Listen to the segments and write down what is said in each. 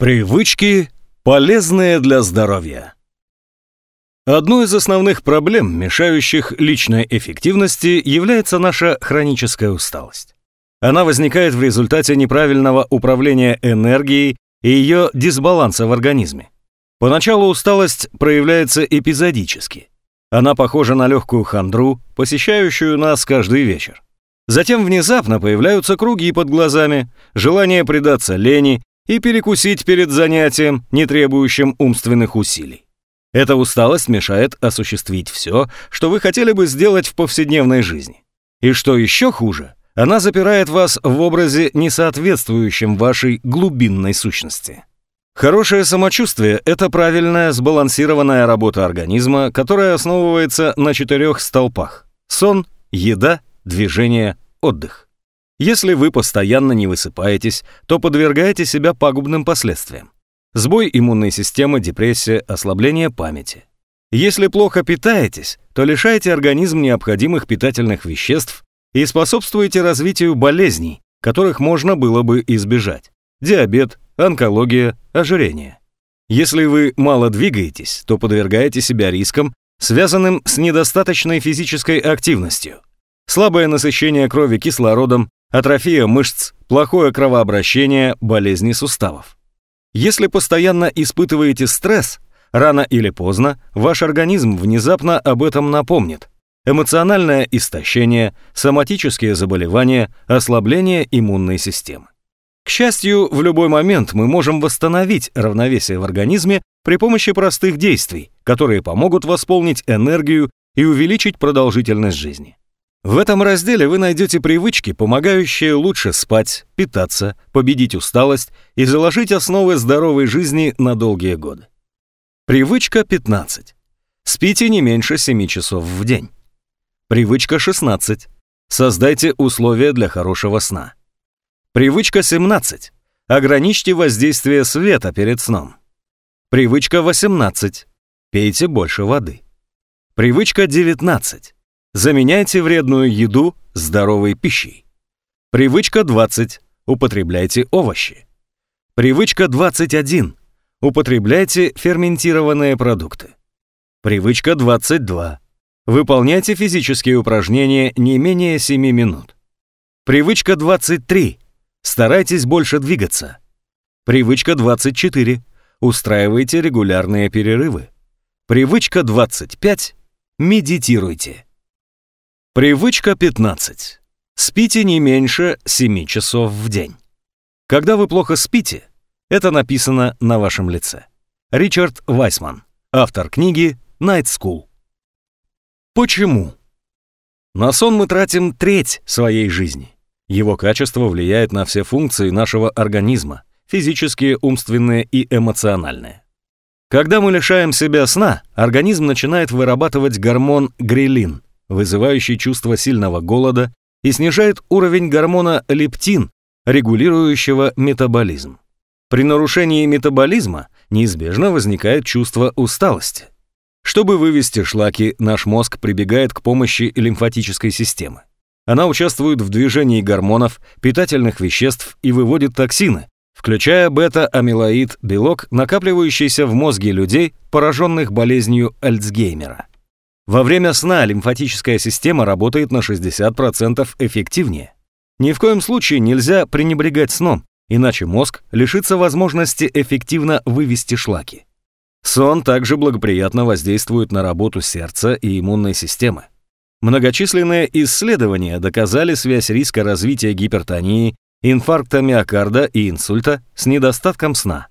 Привычки, полезные для здоровья. Одной из основных проблем, мешающих личной эффективности, является наша хроническая усталость. Она возникает в результате неправильного управления энергией и ее дисбаланса в организме. Поначалу усталость проявляется эпизодически. Она похожа на легкую хандру, посещающую нас каждый вечер. Затем внезапно появляются круги под глазами, желание предаться лени и перекусить перед занятием, не требующим умственных усилий. Эта усталость мешает осуществить все, что вы хотели бы сделать в повседневной жизни. И что еще хуже, она запирает вас в образе, несоответствующем вашей глубинной сущности. Хорошее самочувствие – это правильная, сбалансированная работа организма, которая основывается на четырех столпах – сон, еда, движение, отдых. Если вы постоянно не высыпаетесь, то подвергаете себя пагубным последствиям. Сбой иммунной системы, депрессия, ослабление памяти. Если плохо питаетесь, то лишаете организм необходимых питательных веществ и способствуете развитию болезней, которых можно было бы избежать. Диабет, онкология, ожирение. Если вы мало двигаетесь, то подвергаете себя рискам, связанным с недостаточной физической активностью. Слабое насыщение крови кислородом, атрофия мышц, плохое кровообращение, болезни суставов. Если постоянно испытываете стресс, рано или поздно ваш организм внезапно об этом напомнит. Эмоциональное истощение, соматические заболевания, ослабление иммунной системы. К счастью, в любой момент мы можем восстановить равновесие в организме при помощи простых действий, которые помогут восполнить энергию и увеличить продолжительность жизни. В этом разделе вы найдете привычки, помогающие лучше спать, питаться, победить усталость и заложить основы здоровой жизни на долгие годы. Привычка 15. Спите не меньше 7 часов в день. Привычка 16. Создайте условия для хорошего сна. Привычка 17. Ограничьте воздействие света перед сном. Привычка 18. Пейте больше воды. Привычка 19. Заменяйте вредную еду здоровой пищей. Привычка 20. Употребляйте овощи. Привычка 21. Употребляйте ферментированные продукты. Привычка 22. Выполняйте физические упражнения не менее 7 минут. Привычка 23. Старайтесь больше двигаться. Привычка 24. Устраивайте регулярные перерывы. Привычка 25. Медитируйте. Привычка 15. Спите не меньше 7 часов в день. Когда вы плохо спите, это написано на вашем лице. Ричард Вайсман, автор книги Night School. Почему? На сон мы тратим треть своей жизни. Его качество влияет на все функции нашего организма, физические, умственные и эмоциональные. Когда мы лишаем себя сна, организм начинает вырабатывать гормон грелин – вызывающий чувство сильного голода, и снижает уровень гормона лептин, регулирующего метаболизм. При нарушении метаболизма неизбежно возникает чувство усталости. Чтобы вывести шлаки, наш мозг прибегает к помощи лимфатической системы. Она участвует в движении гормонов, питательных веществ и выводит токсины, включая бета-амилоид, белок, накапливающийся в мозге людей, пораженных болезнью Альцгеймера. Во время сна лимфатическая система работает на 60% эффективнее. Ни в коем случае нельзя пренебрегать сном, иначе мозг лишится возможности эффективно вывести шлаки. Сон также благоприятно воздействует на работу сердца и иммунной системы. Многочисленные исследования доказали связь риска развития гипертонии, инфаркта миокарда и инсульта с недостатком сна.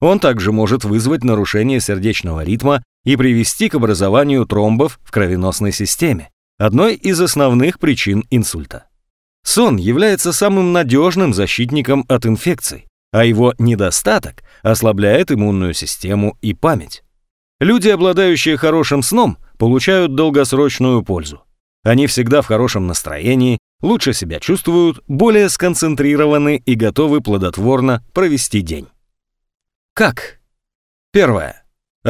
Он также может вызвать нарушение сердечного ритма и привести к образованию тромбов в кровеносной системе, одной из основных причин инсульта. Сон является самым надежным защитником от инфекций, а его недостаток ослабляет иммунную систему и память. Люди, обладающие хорошим сном, получают долгосрочную пользу. Они всегда в хорошем настроении, лучше себя чувствуют, более сконцентрированы и готовы плодотворно провести день. Как? Первое.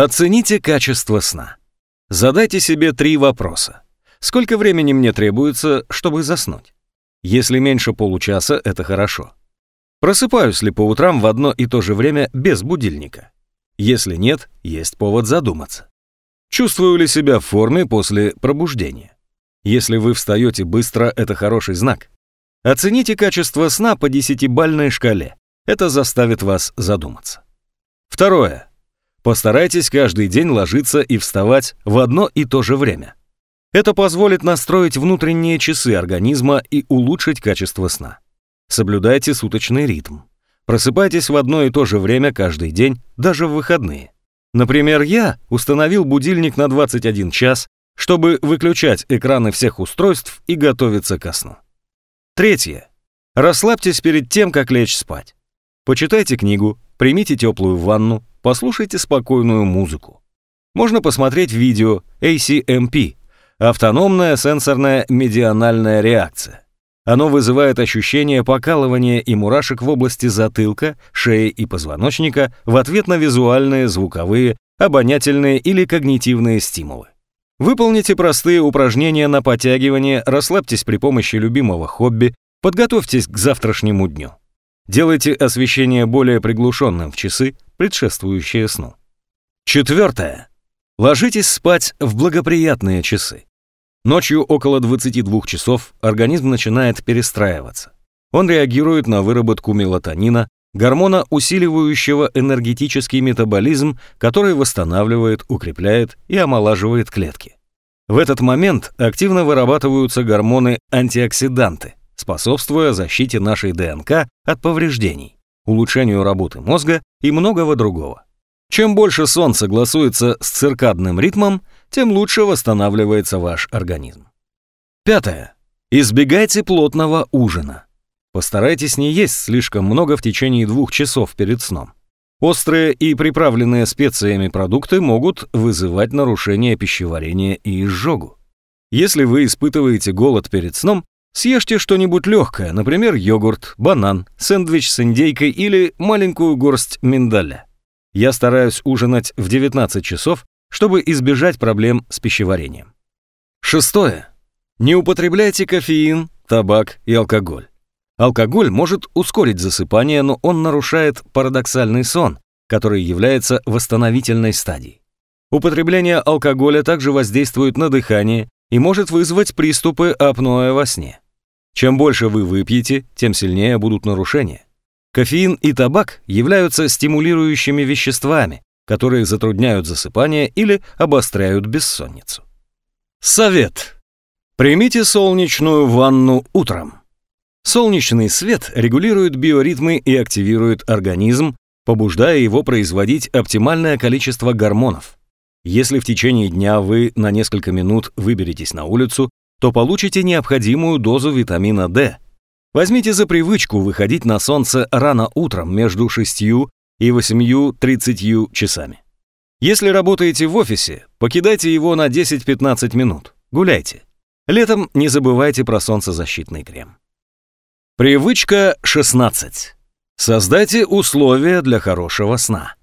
Оцените качество сна. Задайте себе три вопроса. Сколько времени мне требуется, чтобы заснуть? Если меньше получаса, это хорошо. Просыпаюсь ли по утрам в одно и то же время без будильника? Если нет, есть повод задуматься. Чувствую ли себя в форме после пробуждения? Если вы встаете быстро, это хороший знак. Оцените качество сна по десятибальной шкале. Это заставит вас задуматься. Второе. Постарайтесь каждый день ложиться и вставать в одно и то же время. Это позволит настроить внутренние часы организма и улучшить качество сна. Соблюдайте суточный ритм. Просыпайтесь в одно и то же время каждый день, даже в выходные. Например, я установил будильник на 21 час, чтобы выключать экраны всех устройств и готовиться ко сну. Третье. Расслабьтесь перед тем, как лечь спать. Почитайте книгу, примите теплую ванну, послушайте спокойную музыку. Можно посмотреть видео ACMP – автономная сенсорная медианальная реакция. Оно вызывает ощущение покалывания и мурашек в области затылка, шеи и позвоночника в ответ на визуальные, звуковые, обонятельные или когнитивные стимулы. Выполните простые упражнения на подтягивание, расслабьтесь при помощи любимого хобби, подготовьтесь к завтрашнему дню. Делайте освещение более приглушенным в часы, предшествующие сну. Четвертое. Ложитесь спать в благоприятные часы. Ночью около 22 часов организм начинает перестраиваться. Он реагирует на выработку мелатонина, гормона, усиливающего энергетический метаболизм, который восстанавливает, укрепляет и омолаживает клетки. В этот момент активно вырабатываются гормоны-антиоксиданты, способствуя защите нашей ДНК от повреждений, улучшению работы мозга и многого другого. Чем больше сон согласуется с циркадным ритмом, тем лучше восстанавливается ваш организм. Пятое. Избегайте плотного ужина. Постарайтесь не есть слишком много в течение двух часов перед сном. Острые и приправленные специями продукты могут вызывать нарушение пищеварения и изжогу. Если вы испытываете голод перед сном, съешьте что-нибудь легкое, например, йогурт, банан, сэндвич с индейкой или маленькую горсть миндаля. Я стараюсь ужинать в 19 часов, чтобы избежать проблем с пищеварением. Шестое. Не употребляйте кофеин, табак и алкоголь. Алкоголь может ускорить засыпание, но он нарушает парадоксальный сон, который является восстановительной стадией. Употребление алкоголя также воздействует на дыхание и может вызвать приступы апноэ во сне. Чем больше вы выпьете, тем сильнее будут нарушения. Кофеин и табак являются стимулирующими веществами, которые затрудняют засыпание или обостряют бессонницу. Совет. Примите солнечную ванну утром. Солнечный свет регулирует биоритмы и активирует организм, побуждая его производить оптимальное количество гормонов. Если в течение дня вы на несколько минут выберетесь на улицу, то получите необходимую дозу витамина D. Возьмите за привычку выходить на солнце рано утром между 6 и 8-30 часами. Если работаете в офисе, покидайте его на 10-15 минут. Гуляйте. Летом не забывайте про солнцезащитный крем. Привычка 16. Создайте условия для хорошего сна.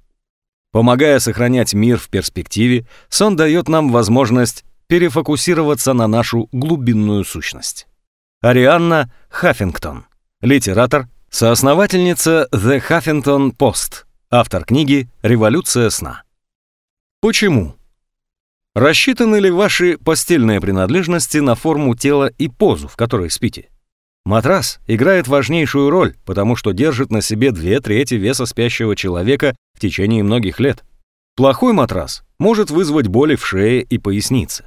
Помогая сохранять мир в перспективе, сон дает нам возможность перефокусироваться на нашу глубинную сущность. Арианна Хаффингтон, литератор, соосновательница The Huffington Post, автор книги «Революция сна». Почему? Рассчитаны ли ваши постельные принадлежности на форму тела и позу, в которой спите? Матрас играет важнейшую роль, потому что держит на себе две трети веса спящего человека в течение многих лет. Плохой матрас может вызвать боли в шее и пояснице.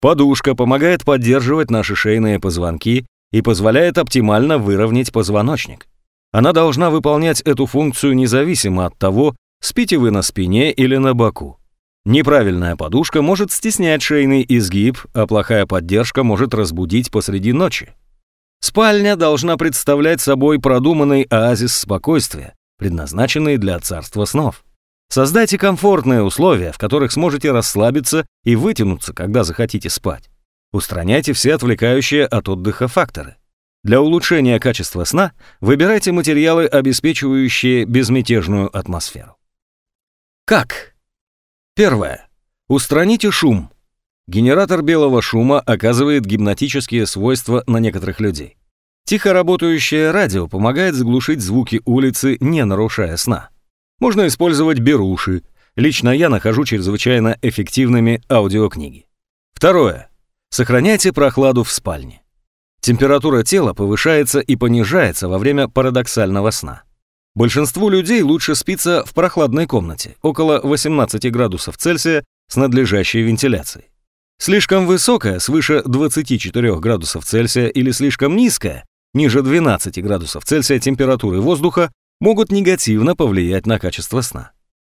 Подушка помогает поддерживать наши шейные позвонки и позволяет оптимально выровнять позвоночник. Она должна выполнять эту функцию независимо от того, спите вы на спине или на боку. Неправильная подушка может стеснять шейный изгиб, а плохая поддержка может разбудить посреди ночи. Спальня должна представлять собой продуманный оазис спокойствия, предназначенный для царства снов. Создайте комфортные условия, в которых сможете расслабиться и вытянуться, когда захотите спать. Устраняйте все отвлекающие от отдыха факторы. Для улучшения качества сна выбирайте материалы, обеспечивающие безмятежную атмосферу. Как? Первое. Устраните шум. Генератор белого шума оказывает гипнотические свойства на некоторых людей. Тихо работающее радио помогает заглушить звуки улицы, не нарушая сна. Можно использовать беруши. Лично я нахожу чрезвычайно эффективными аудиокниги. Второе. Сохраняйте прохладу в спальне. Температура тела повышается и понижается во время парадоксального сна. Большинству людей лучше спится в прохладной комнате, около 18 градусов Цельсия с надлежащей вентиляцией. Слишком высокая, свыше 24 градусов Цельсия или слишком низкая, ниже 12 градусов Цельсия температуры воздуха могут негативно повлиять на качество сна.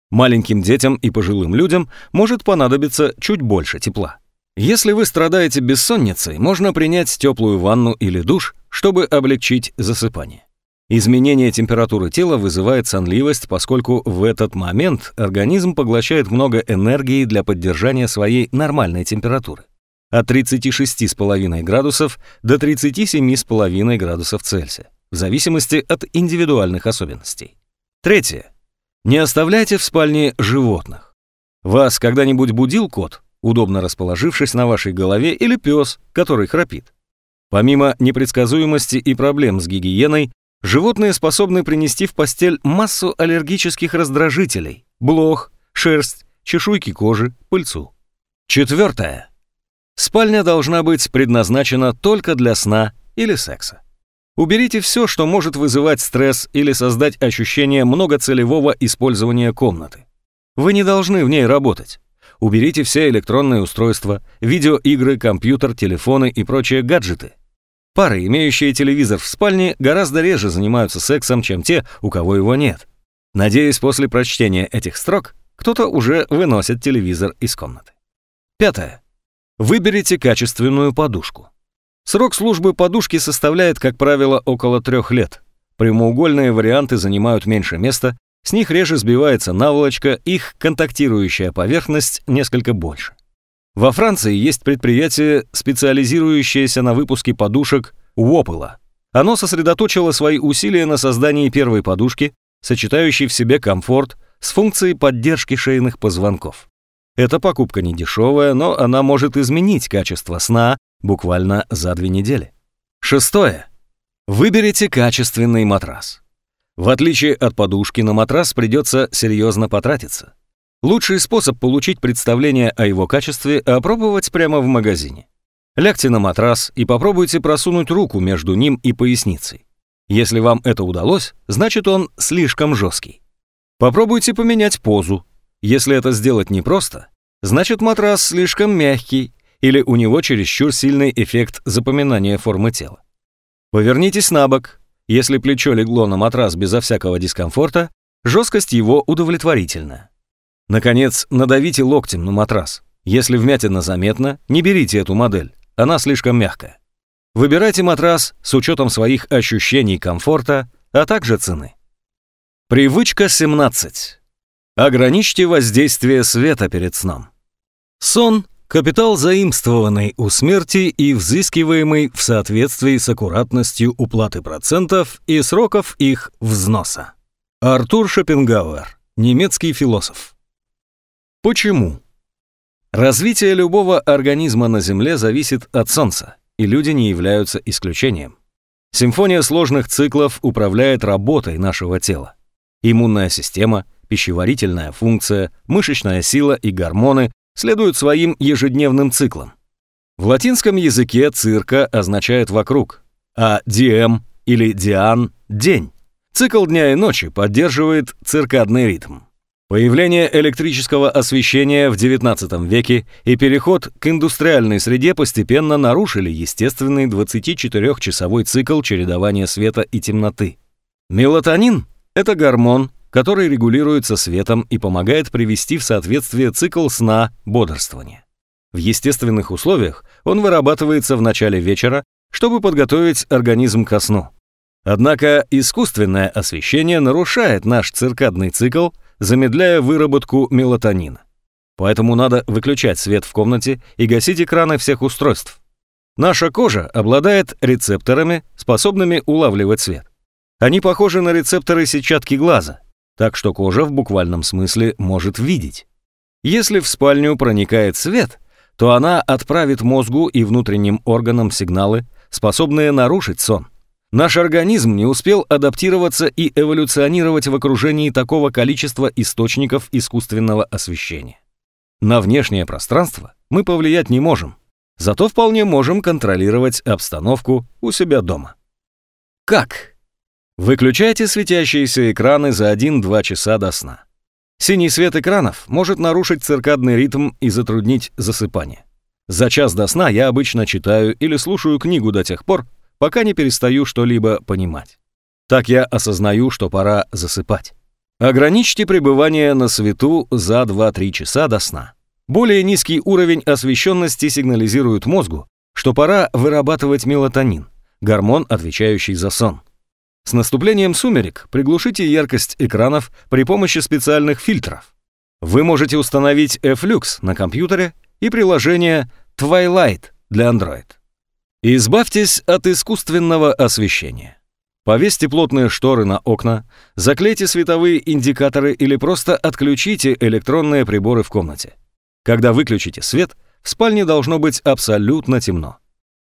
Маленьким детям и пожилым людям может понадобиться чуть больше тепла. Если вы страдаете бессонницей, можно принять теплую ванну или душ, чтобы облегчить засыпание. Изменение температуры тела вызывает сонливость, поскольку в этот момент организм поглощает много энергии для поддержания своей нормальной температуры. От 36,5 градусов до 37,5 градусов Цельсия, в зависимости от индивидуальных особенностей. Третье. Не оставляйте в спальне животных. Вас когда-нибудь будил кот? удобно расположившись на вашей голове, или пес, который храпит. Помимо непредсказуемости и проблем с гигиеной, животные способны принести в постель массу аллергических раздражителей, блох, шерсть, чешуйки кожи, пыльцу. Четвертое. Спальня должна быть предназначена только для сна или секса. Уберите все, что может вызывать стресс или создать ощущение многоцелевого использования комнаты. Вы не должны в ней работать. Уберите все электронные устройства, видеоигры, компьютер, телефоны и прочие гаджеты. Пары, имеющие телевизор в спальне, гораздо реже занимаются сексом, чем те, у кого его нет. Надеюсь, после прочтения этих строк кто-то уже выносит телевизор из комнаты. Пятое. Выберите качественную подушку. Срок службы подушки составляет, как правило, около трех лет. Прямоугольные варианты занимают меньше места с них реже сбивается наволочка, их контактирующая поверхность несколько больше. Во Франции есть предприятие, специализирующееся на выпуске подушек Уоппела. Оно сосредоточило свои усилия на создании первой подушки, сочетающей в себе комфорт с функцией поддержки шейных позвонков. Эта покупка не дешевая, но она может изменить качество сна буквально за две недели. Шестое. Выберите качественный матрас. В отличие от подушки, на матрас придется серьезно потратиться. Лучший способ получить представление о его качестве – опробовать прямо в магазине. Лягте на матрас и попробуйте просунуть руку между ним и поясницей. Если вам это удалось, значит он слишком жесткий. Попробуйте поменять позу. Если это сделать непросто, значит матрас слишком мягкий или у него чересчур сильный эффект запоминания формы тела. Повернитесь на бок, если плечо легло на матрас безо всякого дискомфорта, жесткость его удовлетворительна. Наконец, надавите локтем на матрас. Если вмятина заметна, не берите эту модель, она слишком мягкая. Выбирайте матрас с учетом своих ощущений комфорта, а также цены. Привычка 17. Ограничьте воздействие света перед сном. Сон Капитал заимствованный у смерти и взыскиваемый в соответствии с аккуратностью уплаты процентов и сроков их взноса. Артур Шопенгауэр, немецкий философ. Почему? Развитие любого организма на Земле зависит от Солнца, и люди не являются исключением. Симфония сложных циклов управляет работой нашего тела. Иммунная система, пищеварительная функция, мышечная сила и гормоны следуют своим ежедневным циклам. В латинском языке цирка означает «вокруг», а диэм или диан – «день». Цикл дня и ночи поддерживает циркадный ритм. Появление электрического освещения в XIX веке и переход к индустриальной среде постепенно нарушили естественный 24-часовой цикл чередования света и темноты. Мелатонин – это гормон, который регулируется светом и помогает привести в соответствие цикл сна бодрствования. В естественных условиях он вырабатывается в начале вечера, чтобы подготовить организм ко сну. Однако искусственное освещение нарушает наш циркадный цикл, замедляя выработку мелатонина. Поэтому надо выключать свет в комнате и гасить экраны всех устройств. Наша кожа обладает рецепторами, способными улавливать свет. Они похожи на рецепторы сетчатки глаза, так что кожа в буквальном смысле может видеть. Если в спальню проникает свет, то она отправит мозгу и внутренним органам сигналы, способные нарушить сон. Наш организм не успел адаптироваться и эволюционировать в окружении такого количества источников искусственного освещения. На внешнее пространство мы повлиять не можем, зато вполне можем контролировать обстановку у себя дома. Как? Выключайте светящиеся экраны за 1-2 часа до сна. Синий свет экранов может нарушить циркадный ритм и затруднить засыпание. За час до сна я обычно читаю или слушаю книгу до тех пор, пока не перестаю что-либо понимать. Так я осознаю, что пора засыпать. Ограничьте пребывание на свету за 2-3 часа до сна. Более низкий уровень освещенности сигнализирует мозгу, что пора вырабатывать мелатонин, гормон, отвечающий за сон. С наступлением сумерек приглушите яркость экранов при помощи специальных фильтров. Вы можете установить Flux на компьютере и приложение Twilight для Android. Избавьтесь от искусственного освещения. Повесьте плотные шторы на окна, заклейте световые индикаторы или просто отключите электронные приборы в комнате. Когда выключите свет, в спальне должно быть абсолютно темно.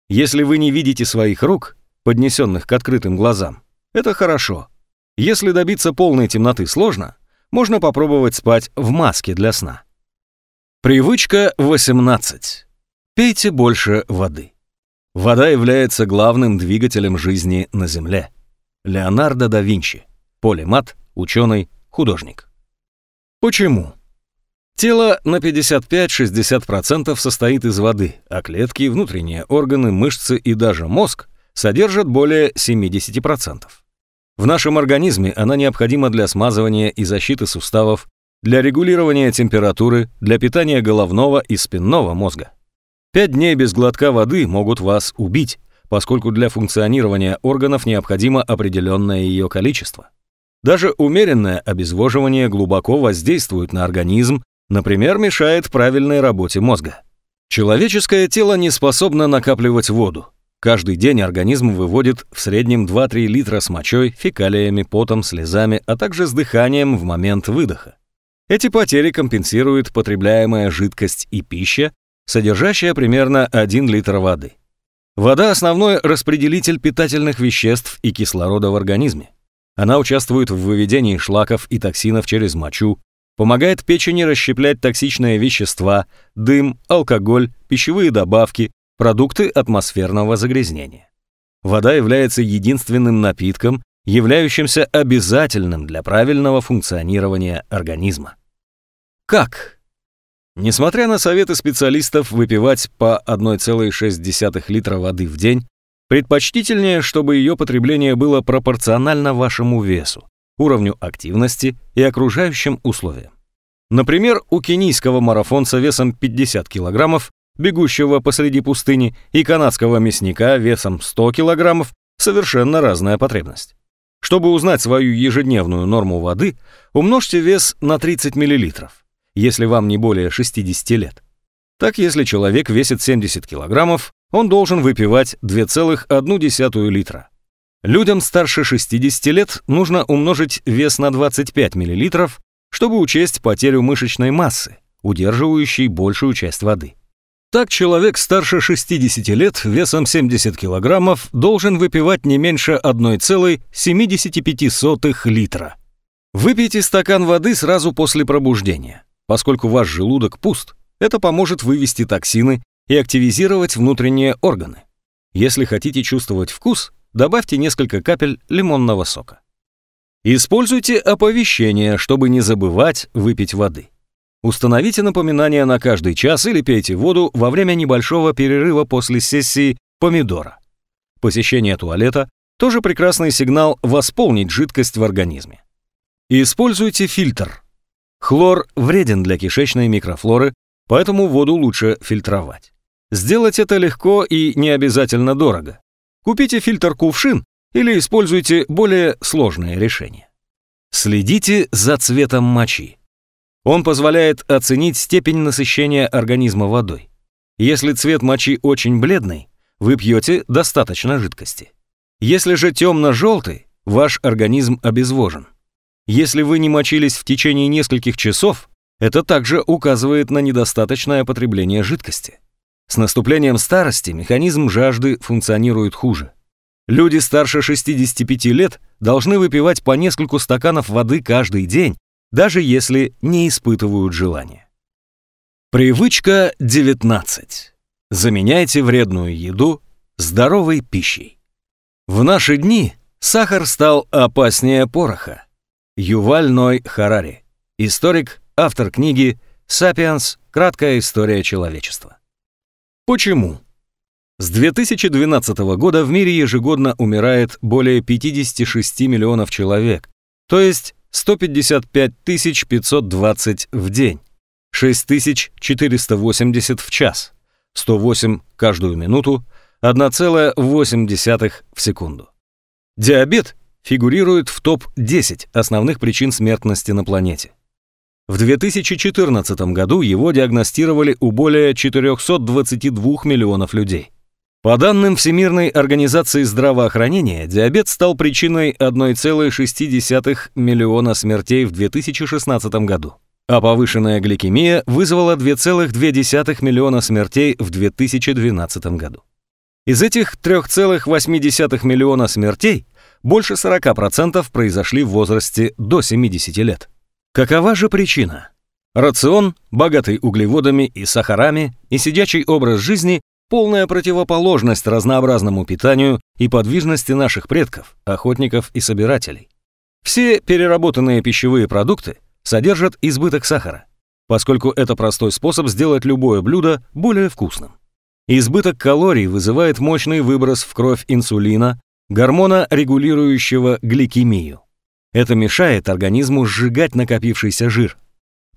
Если вы не видите своих рук, поднесенных к открытым глазам, это хорошо. Если добиться полной темноты сложно, можно попробовать спать в маске для сна. Привычка 18. Пейте больше воды. Вода является главным двигателем жизни на Земле. Леонардо да Винчи. Полимат, ученый, художник. Почему? Тело на 55-60% состоит из воды, а клетки, внутренние органы, мышцы и даже мозг содержат более 70%. В нашем организме она необходима для смазывания и защиты суставов, для регулирования температуры, для питания головного и спинного мозга. Пять дней без глотка воды могут вас убить, поскольку для функционирования органов необходимо определенное ее количество. Даже умеренное обезвоживание глубоко воздействует на организм, например, мешает правильной работе мозга. Человеческое тело не способно накапливать воду, Каждый день организм выводит в среднем 2-3 литра с мочой, фекалиями, потом, слезами, а также с дыханием в момент выдоха. Эти потери компенсирует потребляемая жидкость и пища, содержащая примерно 1 литр воды. Вода – основной распределитель питательных веществ и кислорода в организме. Она участвует в выведении шлаков и токсинов через мочу, помогает печени расщеплять токсичные вещества, дым, алкоголь, пищевые добавки, продукты атмосферного загрязнения. Вода является единственным напитком, являющимся обязательным для правильного функционирования организма. Как? Несмотря на советы специалистов выпивать по 1,6 литра воды в день, предпочтительнее, чтобы ее потребление было пропорционально вашему весу, уровню активности и окружающим условиям. Например, у кенийского марафонца весом 50 килограммов бегущего посреди пустыни, и канадского мясника весом 100 килограммов совершенно разная потребность. Чтобы узнать свою ежедневную норму воды, умножьте вес на 30 мл, если вам не более 60 лет. Так, если человек весит 70 килограммов, он должен выпивать 2,1 литра. Людям старше 60 лет нужно умножить вес на 25 мл, чтобы учесть потерю мышечной массы, удерживающей большую часть воды. Так человек старше 60 лет весом 70 килограммов должен выпивать не меньше 1,75 литра. Выпейте стакан воды сразу после пробуждения. Поскольку ваш желудок пуст, это поможет вывести токсины и активизировать внутренние органы. Если хотите чувствовать вкус, добавьте несколько капель лимонного сока. Используйте оповещение, чтобы не забывать выпить воды. Установите напоминание на каждый час или пейте воду во время небольшого перерыва после сессии помидора. Посещение туалета – тоже прекрасный сигнал восполнить жидкость в организме. Используйте фильтр. Хлор вреден для кишечной микрофлоры, поэтому воду лучше фильтровать. Сделать это легко и не обязательно дорого. Купите фильтр-кувшин или используйте более сложные решения. Следите за цветом мочи. Он позволяет оценить степень насыщения организма водой. Если цвет мочи очень бледный, вы пьете достаточно жидкости. Если же темно-желтый, ваш организм обезвожен. Если вы не мочились в течение нескольких часов, это также указывает на недостаточное потребление жидкости. С наступлением старости механизм жажды функционирует хуже. Люди старше 65 лет должны выпивать по нескольку стаканов воды каждый день, даже если не испытывают желания. Привычка 19. Заменяйте вредную еду здоровой пищей. В наши дни сахар стал опаснее пороха. Юваль Ной Харари, историк, автор книги «Сапиенс. Краткая история человечества». Почему? С 2012 года в мире ежегодно умирает более 56 миллионов человек, то есть 155 520 в день, 6480 в час, 108 каждую минуту, 1,8 в секунду. Диабет фигурирует в топ-10 основных причин смертности на планете. В 2014 году его диагностировали у более 422 миллионов людей. По данным Всемирной организации здравоохранения, диабет стал причиной 1,6 миллиона смертей в 2016 году, а повышенная гликемия вызвала 2,2 миллиона смертей в 2012 году. Из этих 3,8 миллиона смертей больше 40% произошли в возрасте до 70 лет. Какова же причина? Рацион, богатый углеводами и сахарами, и сидячий образ жизни – полная противоположность разнообразному питанию и подвижности наших предков, охотников и собирателей. Все переработанные пищевые продукты содержат избыток сахара, поскольку это простой способ сделать любое блюдо более вкусным. Избыток калорий вызывает мощный выброс в кровь инсулина, гормона, регулирующего гликемию. Это мешает организму сжигать накопившийся жир.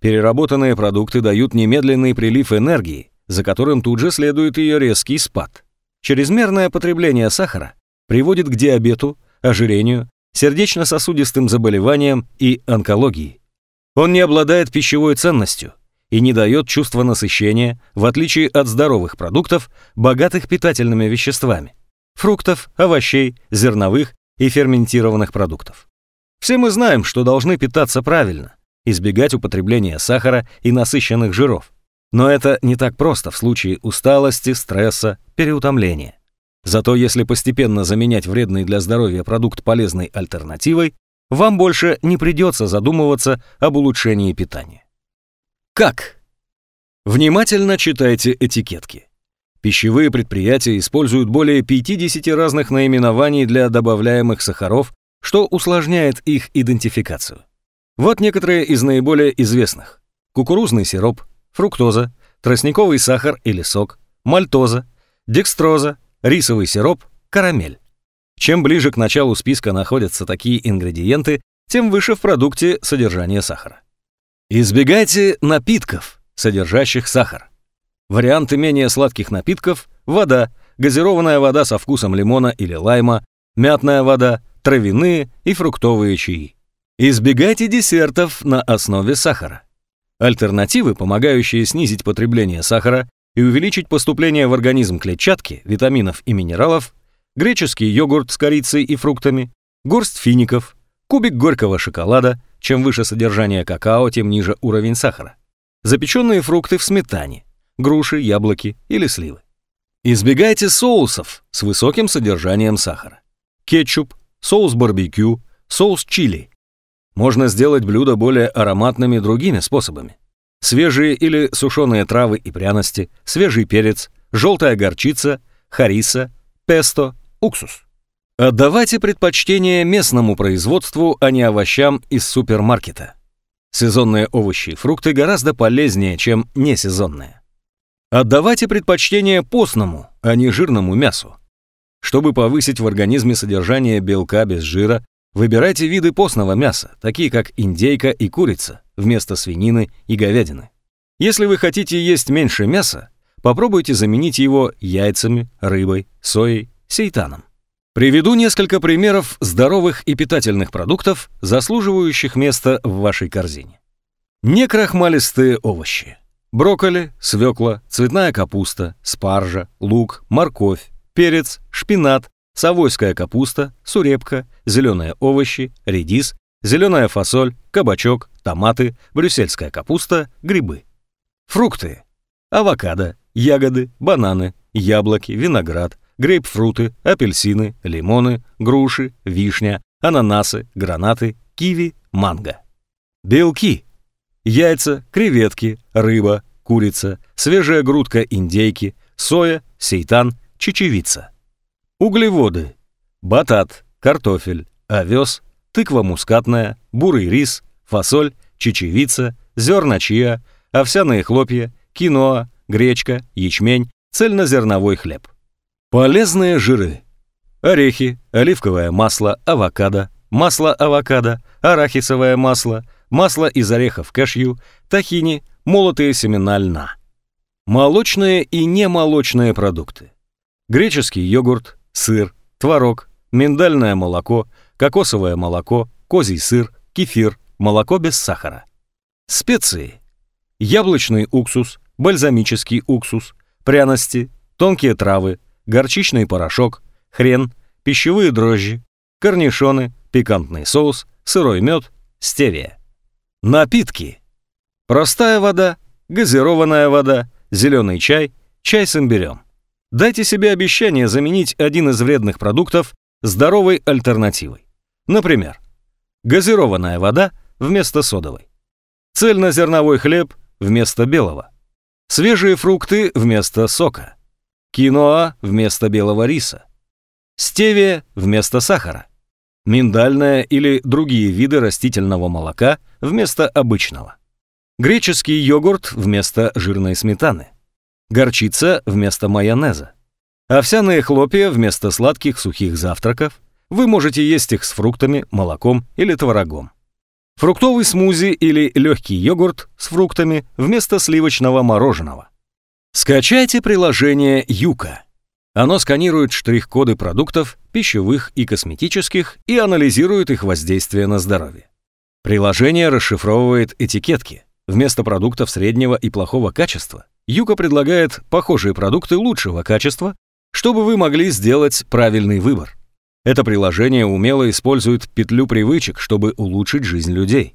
Переработанные продукты дают немедленный прилив энергии, за которым тут же следует ее резкий спад. Чрезмерное потребление сахара приводит к диабету, ожирению, сердечно-сосудистым заболеваниям и онкологии. Он не обладает пищевой ценностью – и не дает чувства насыщения, в отличие от здоровых продуктов, богатых питательными веществами – фруктов, овощей, зерновых и ферментированных продуктов. Все мы знаем, что должны питаться правильно, избегать употребления сахара и насыщенных жиров. Но это не так просто в случае усталости, стресса, переутомления. Зато если постепенно заменять вредный для здоровья продукт полезной альтернативой, вам больше не придется задумываться об улучшении питания. Как? Внимательно читайте этикетки. Пищевые предприятия используют более 50 разных наименований для добавляемых сахаров, что усложняет их идентификацию. Вот некоторые из наиболее известных. Кукурузный сироп, фруктоза, тростниковый сахар или сок, мальтоза, декстроза, рисовый сироп, карамель. Чем ближе к началу списка находятся такие ингредиенты, тем выше в продукте содержание сахара. Избегайте напитков, содержащих сахар. Варианты менее сладких напитков – вода, газированная вода со вкусом лимона или лайма, мятная вода, травяные и фруктовые чаи. Избегайте десертов на основе сахара. Альтернативы, помогающие снизить потребление сахара и увеличить поступление в организм клетчатки, витаминов и минералов, греческий йогурт с корицей и фруктами, горсть фиников, кубик горького шоколада, чем выше содержание какао, тем ниже уровень сахара. Запеченные фрукты в сметане, груши, яблоки или сливы. Избегайте соусов с высоким содержанием сахара. Кетчуп, соус барбекю, соус чили. Можно сделать блюда более ароматными другими способами. Свежие или сушеные травы и пряности, свежий перец, желтая горчица, хариса, песто, уксус. Отдавайте предпочтение местному производству, а не овощам из супермаркета. Сезонные овощи и фрукты гораздо полезнее, чем несезонные. Отдавайте предпочтение постному, а не жирному мясу. Чтобы повысить в организме содержание белка без жира, выбирайте виды постного мяса, такие как индейка и курица, вместо свинины и говядины. Если вы хотите есть меньше мяса, попробуйте заменить его яйцами, рыбой, соей, сейтаном. Приведу несколько примеров здоровых и питательных продуктов, заслуживающих места в вашей корзине. Некрахмалистые овощи. Брокколи, свекла, цветная капуста, спаржа, лук, морковь, перец, шпинат, совойская капуста, сурепка, зеленые овощи, редис, зеленая фасоль, кабачок, томаты, брюссельская капуста, грибы. Фрукты. Авокадо, ягоды, бананы, яблоки, виноград, грейпфруты, апельсины, лимоны, груши, вишня, ананасы, гранаты, киви, манго. Белки. Яйца, креветки, рыба, курица, свежая грудка индейки, соя, сейтан, чечевица. Углеводы. Батат, картофель, овес, тыква мускатная, бурый рис, фасоль, чечевица, зерна чиа, овсяные хлопья, киноа, гречка, ячмень, цельнозерновой хлеб. Полезные жиры. Орехи, оливковое масло, авокадо, масло авокадо, арахисовое масло, масло из орехов кашью, тахини, молотые семена льна. Молочные и немолочные продукты. Греческий йогурт, сыр, творог, миндальное молоко, кокосовое молоко, козий сыр, кефир, молоко без сахара. Специи. Яблочный уксус, бальзамический уксус, пряности, тонкие травы, горчичный порошок, хрен, пищевые дрожжи, корнишоны, пикантный соус, сырой мед, стевия. Напитки. Простая вода, газированная вода, зеленый чай, чай с имбирем. Дайте себе обещание заменить один из вредных продуктов здоровой альтернативой. Например, газированная вода вместо содовой, цельнозерновой хлеб вместо белого, свежие фрукты вместо сока, киноа вместо белого риса, стевия вместо сахара, миндальное или другие виды растительного молока вместо обычного, греческий йогурт вместо жирной сметаны, горчица вместо майонеза, овсяные хлопья вместо сладких сухих завтраков, вы можете есть их с фруктами, молоком или творогом. Фруктовый смузи или легкий йогурт с фруктами вместо сливочного мороженого. Скачайте приложение Юка. Оно сканирует штрих-коды продуктов, пищевых и косметических и анализирует их воздействие на здоровье. Приложение расшифровывает этикетки. Вместо продуктов среднего и плохого качества Юка предлагает похожие продукты лучшего качества, чтобы вы могли сделать правильный выбор. Это приложение умело использует петлю привычек, чтобы улучшить жизнь людей.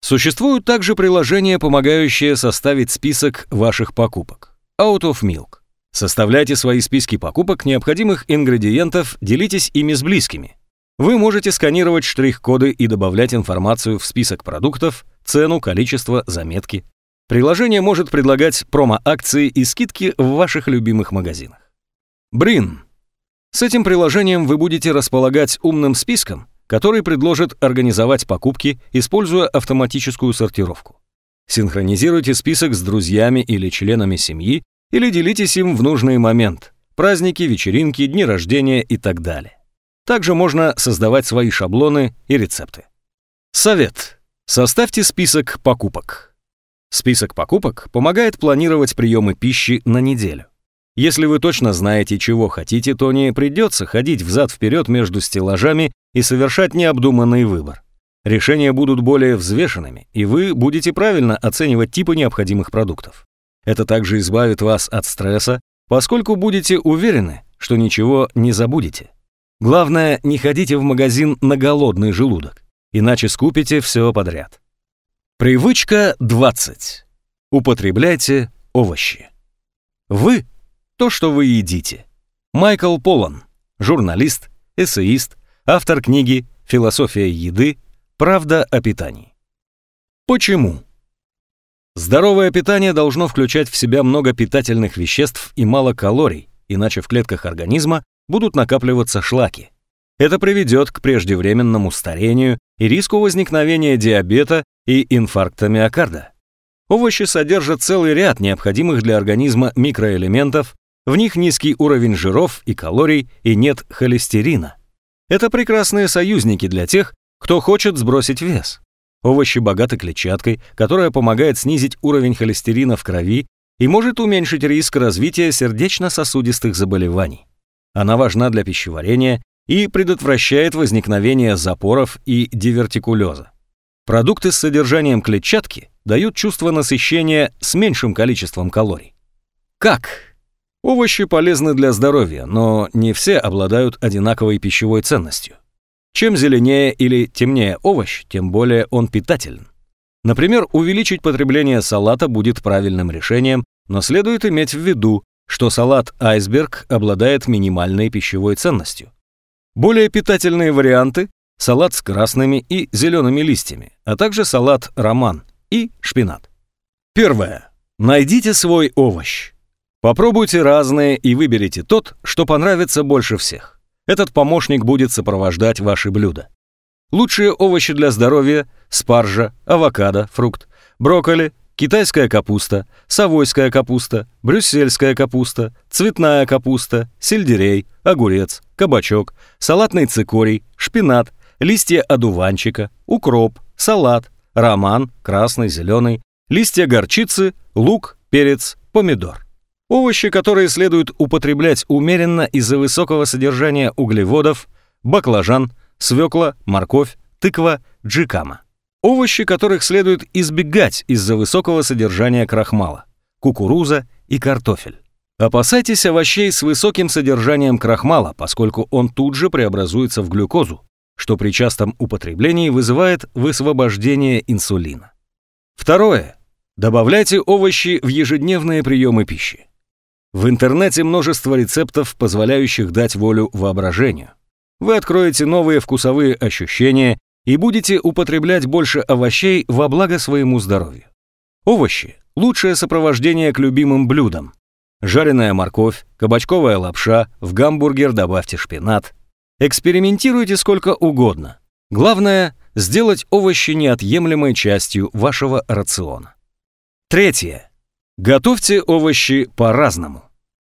Существуют также приложения, помогающие составить список ваших покупок. Out of Milk. Составляйте свои списки покупок необходимых ингредиентов, делитесь ими с близкими. Вы можете сканировать штрих-коды и добавлять информацию в список продуктов, цену, количество, заметки. Приложение может предлагать промо-акции и скидки в ваших любимых магазинах. Брин. С этим приложением вы будете располагать умным списком, который предложит организовать покупки, используя автоматическую сортировку. Синхронизируйте список с друзьями или членами семьи или делитесь им в нужный момент – праздники, вечеринки, дни рождения и так далее. Также можно создавать свои шаблоны и рецепты. Совет. Составьте список покупок. Список покупок помогает планировать приемы пищи на неделю. Если вы точно знаете, чего хотите, то не придется ходить взад-вперед между стеллажами и совершать необдуманный выбор. Решения будут более взвешенными, и вы будете правильно оценивать типы необходимых продуктов. Это также избавит вас от стресса, поскольку будете уверены, что ничего не забудете. Главное, не ходите в магазин на голодный желудок, иначе скупите все подряд. Привычка 20. Употребляйте овощи. Вы – то, что вы едите. Майкл Полан, журналист, эссеист, автор книги «Философия еды. Правда о питании». Почему? Здоровое питание должно включать в себя много питательных веществ и мало калорий, иначе в клетках организма будут накапливаться шлаки. Это приведет к преждевременному старению и риску возникновения диабета и инфаркта миокарда. Овощи содержат целый ряд необходимых для организма микроэлементов, в них низкий уровень жиров и калорий и нет холестерина. Это прекрасные союзники для тех, кто хочет сбросить вес. Овощи богаты клетчаткой, которая помогает снизить уровень холестерина в крови и может уменьшить риск развития сердечно-сосудистых заболеваний. Она важна для пищеварения и предотвращает возникновение запоров и дивертикулеза. Продукты с содержанием клетчатки дают чувство насыщения с меньшим количеством калорий. Как? Овощи полезны для здоровья, но не все обладают одинаковой пищевой ценностью. Чем зеленее или темнее овощ, тем более он питателен. Например, увеличить потребление салата будет правильным решением, но следует иметь в виду, что салат «Айсберг» обладает минимальной пищевой ценностью. Более питательные варианты – салат с красными и зелеными листьями, а также салат «Роман» и шпинат. Первое. Найдите свой овощ. Попробуйте разные и выберите тот, что понравится больше всех. Этот помощник будет сопровождать ваши блюда. Лучшие овощи для здоровья – спаржа, авокадо, фрукт, брокколи, китайская капуста, совойская капуста, брюссельская капуста, цветная капуста, сельдерей, огурец, кабачок, салатный цикорий, шпинат, листья одуванчика, укроп, салат, роман, красный, зеленый, листья горчицы, лук, перец, помидор. Овощи, которые следует употреблять умеренно из-за высокого содержания углеводов, баклажан, свекла, морковь, тыква, джикама. Овощи, которых следует избегать из-за высокого содержания крахмала, кукуруза и картофель. Опасайтесь овощей с высоким содержанием крахмала, поскольку он тут же преобразуется в глюкозу, что при частом употреблении вызывает высвобождение инсулина. Второе. Добавляйте овощи в ежедневные приемы пищи. В интернете множество рецептов, позволяющих дать волю воображению. Вы откроете новые вкусовые ощущения и будете употреблять больше овощей во благо своему здоровью. Овощи – лучшее сопровождение к любимым блюдам. Жареная морковь, кабачковая лапша, в гамбургер добавьте шпинат. Экспериментируйте сколько угодно. Главное – сделать овощи неотъемлемой частью вашего рациона. Третье. Готовьте овощи по-разному.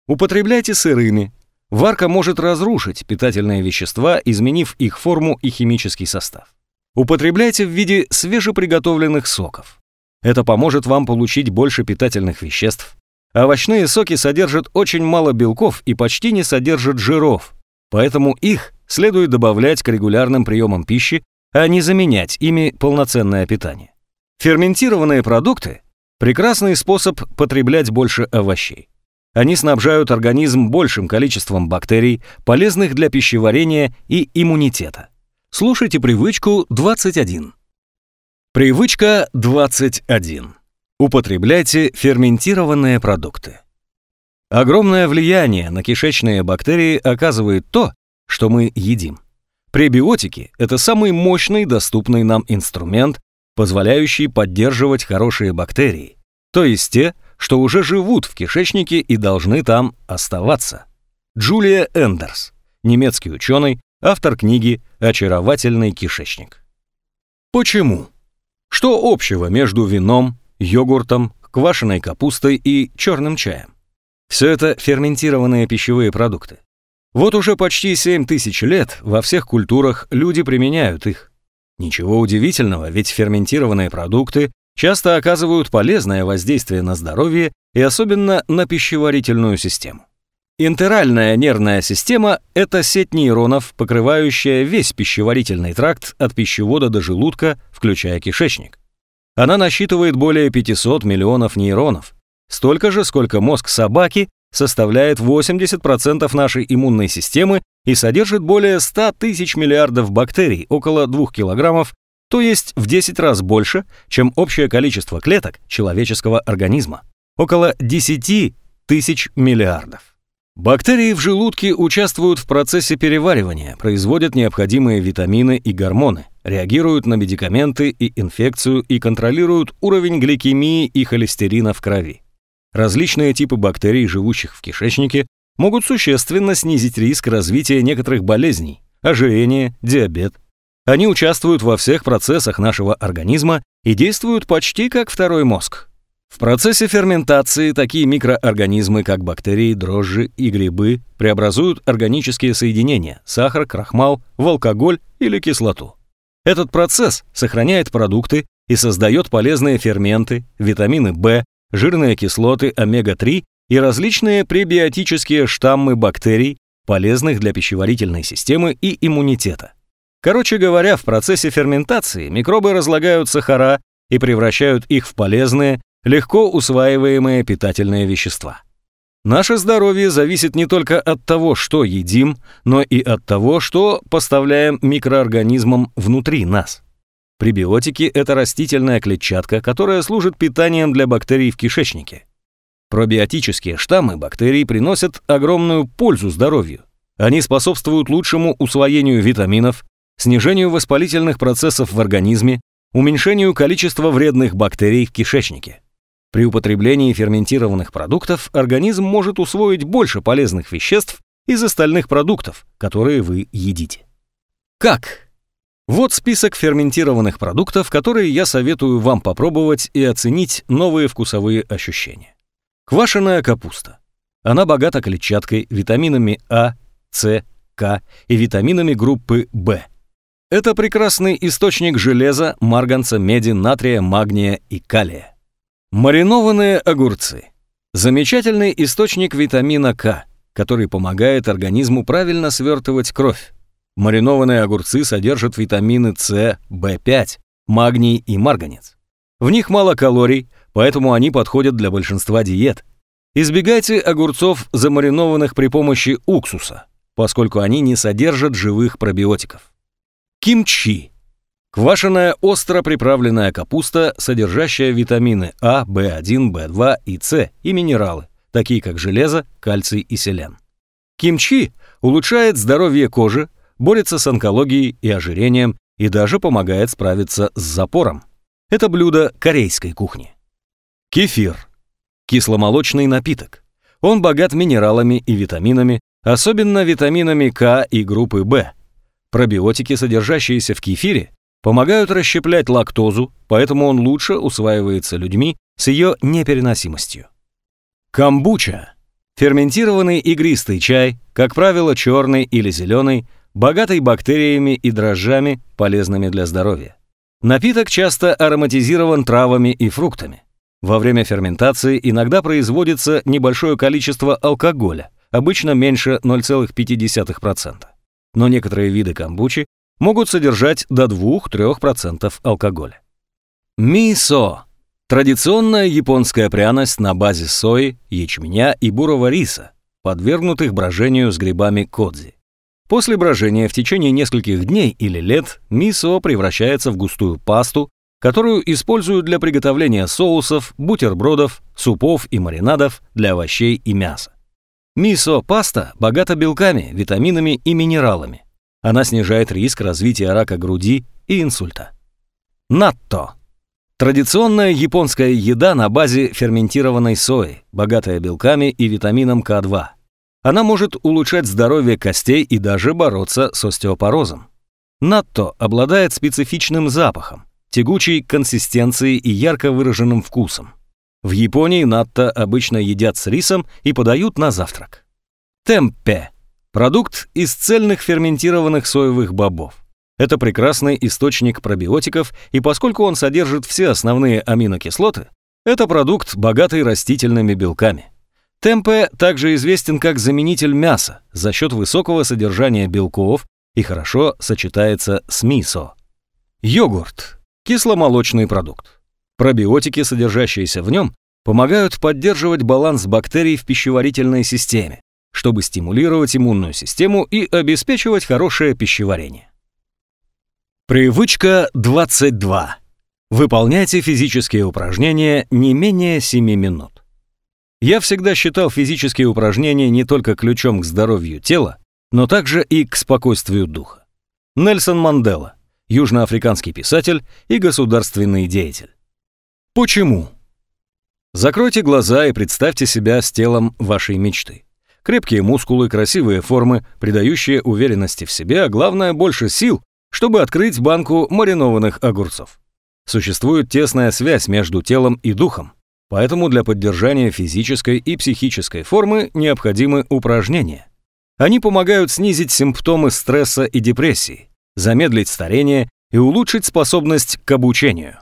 Употребляйте сырыми. Варка может разрушить питательные вещества, изменив их форму и химический состав. Употребляйте в виде свежеприготовленных соков. Это поможет вам получить больше питательных веществ. Овощные соки содержат очень мало белков и почти не содержат жиров, поэтому их следует добавлять к регулярным приемам пищи, а не заменять ими полноценное питание. Ферментированные продукты – прекрасный способ потреблять больше овощей. Они снабжают организм большим количеством бактерий, полезных для пищеварения и иммунитета. Слушайте привычку 21. Привычка 21. Употребляйте ферментированные продукты. Огромное влияние на кишечные бактерии оказывает то, что мы едим. Пребиотики – это самый мощный доступный нам инструмент, позволяющий поддерживать хорошие бактерии, то есть те, что уже живут в кишечнике и должны там оставаться. Джулия Эндерс, немецкий ученый, автор книги «Очаровательный кишечник». Почему? Что общего между вином, йогуртом, квашеной капустой и черным чаем? Все это ферментированные пищевые продукты. Вот уже почти 7 тысяч лет во всех культурах люди применяют их. Ничего удивительного, ведь ферментированные продукты часто оказывают полезное воздействие на здоровье и особенно на пищеварительную систему. Интеральная нервная система – это сеть нейронов, покрывающая весь пищеварительный тракт от пищевода до желудка, включая кишечник. Она насчитывает более 500 миллионов нейронов, столько же, сколько мозг собаки составляет 80% нашей иммунной системы и содержит более 100 тысяч миллиардов бактерий, около 2 килограммов, то есть в 10 раз больше, чем общее количество клеток человеческого организма, около 10 тысяч миллиардов. Бактерии в желудке участвуют в процессе переваривания, производят необходимые витамины и гормоны, реагируют на медикаменты и инфекцию и контролируют уровень гликемии и холестерина в крови. Различные типы бактерий, живущих в кишечнике, могут существенно снизить риск развития некоторых болезней, ожирение, диабет. Они участвуют во всех процессах нашего организма и действуют почти как второй мозг. В процессе ферментации такие микроорганизмы, как бактерии, дрожжи и грибы, преобразуют органические соединения – сахар, крахмал, в алкоголь или кислоту. Этот процесс сохраняет продукты и создает полезные ферменты, витамины В, жирные кислоты омега-3 и различные пребиотические штаммы бактерий, полезных для пищеварительной системы и иммунитета. Короче говоря, в процессе ферментации микробы разлагают сахара и превращают их в полезные, легко усваиваемые питательные вещества. Наше здоровье зависит не только от того, что едим, но и от того, что поставляем микроорганизмам внутри нас. Пребиотики – это растительная клетчатка, которая служит питанием для бактерий в кишечнике. Пробиотические штаммы бактерий приносят огромную пользу здоровью. Они способствуют лучшему усвоению витаминов, снижению воспалительных процессов в организме, уменьшению количества вредных бактерий в кишечнике. При употреблении ферментированных продуктов организм может усвоить больше полезных веществ из остальных продуктов, которые вы едите. Как? Вот список ферментированных продуктов, которые я советую вам попробовать и оценить новые вкусовые ощущения. Квашеная капуста. Она богата клетчаткой, витаминами А, С, К и витаминами группы В. Это прекрасный источник железа, марганца, меди, натрия, магния и калия. Маринованные огурцы. Замечательный источник витамина К, который помогает организму правильно свертывать кровь. Маринованные огурцы содержат витамины С, В5, магний и марганец. В них мало калорий, поэтому они подходят для большинства диет. Избегайте огурцов, замаринованных при помощи уксуса, поскольку они не содержат живых пробиотиков. Кимчи Квашеная остро приправленная капуста, содержащая витамины А, В1, В2 и С и минералы, такие как железо, кальций и селен. Кимчи улучшает здоровье кожи, борется с онкологией и ожирением и даже помогает справиться с запором. Это блюдо корейской кухни. Кефир. Кисломолочный напиток. Он богат минералами и витаминами, особенно витаминами К и группы В. Пробиотики, содержащиеся в кефире, помогают расщеплять лактозу, поэтому он лучше усваивается людьми с ее непереносимостью. Камбуча. Ферментированный игристый чай, как правило, черный или зеленый, богатый бактериями и дрожжами, полезными для здоровья. Напиток часто ароматизирован травами и фруктами. Во время ферментации иногда производится небольшое количество алкоголя, обычно меньше 0,5%. Но некоторые виды камбучи могут содержать до 2-3% алкоголя. Мисо – традиционная японская пряность на базе сои, ячменя и бурого риса, подвергнутых брожению с грибами кодзи. После брожения в течение нескольких дней или лет мисо превращается в густую пасту, которую используют для приготовления соусов, бутербродов, супов и маринадов для овощей и мяса. Мисо-паста богата белками, витаминами и минералами. Она снижает риск развития рака груди и инсульта. Натто. Традиционная японская еда на базе ферментированной сои, богатая белками и витамином К2. Она может улучшать здоровье костей и даже бороться с остеопорозом. Натто обладает специфичным запахом, тягучей консистенцией и ярко выраженным вкусом. В Японии натто обычно едят с рисом и подают на завтрак. Темпе Продукт из цельных ферментированных соевых бобов. Это прекрасный источник пробиотиков, и поскольку он содержит все основные аминокислоты, это продукт, богатый растительными белками. Темпе также известен как заменитель мяса за счет высокого содержания белков и хорошо сочетается с мисо. Йогурт – кисломолочный продукт. Пробиотики, содержащиеся в нем, помогают поддерживать баланс бактерий в пищеварительной системе, чтобы стимулировать иммунную систему и обеспечивать хорошее пищеварение. Привычка 22. Выполняйте физические упражнения не менее 7 минут. Я всегда считал физические упражнения не только ключом к здоровью тела, но также и к спокойствию духа. Нельсон Мандела, южноафриканский писатель и государственный деятель. Почему? Закройте глаза и представьте себя с телом вашей мечты. Крепкие мускулы, красивые формы, придающие уверенности в себе, а главное, больше сил, чтобы открыть банку маринованных огурцов. Существует тесная связь между телом и духом, поэтому для поддержания физической и психической формы необходимы упражнения. Они помогают снизить симптомы стресса и депрессии, замедлить старение и улучшить способность к обучению.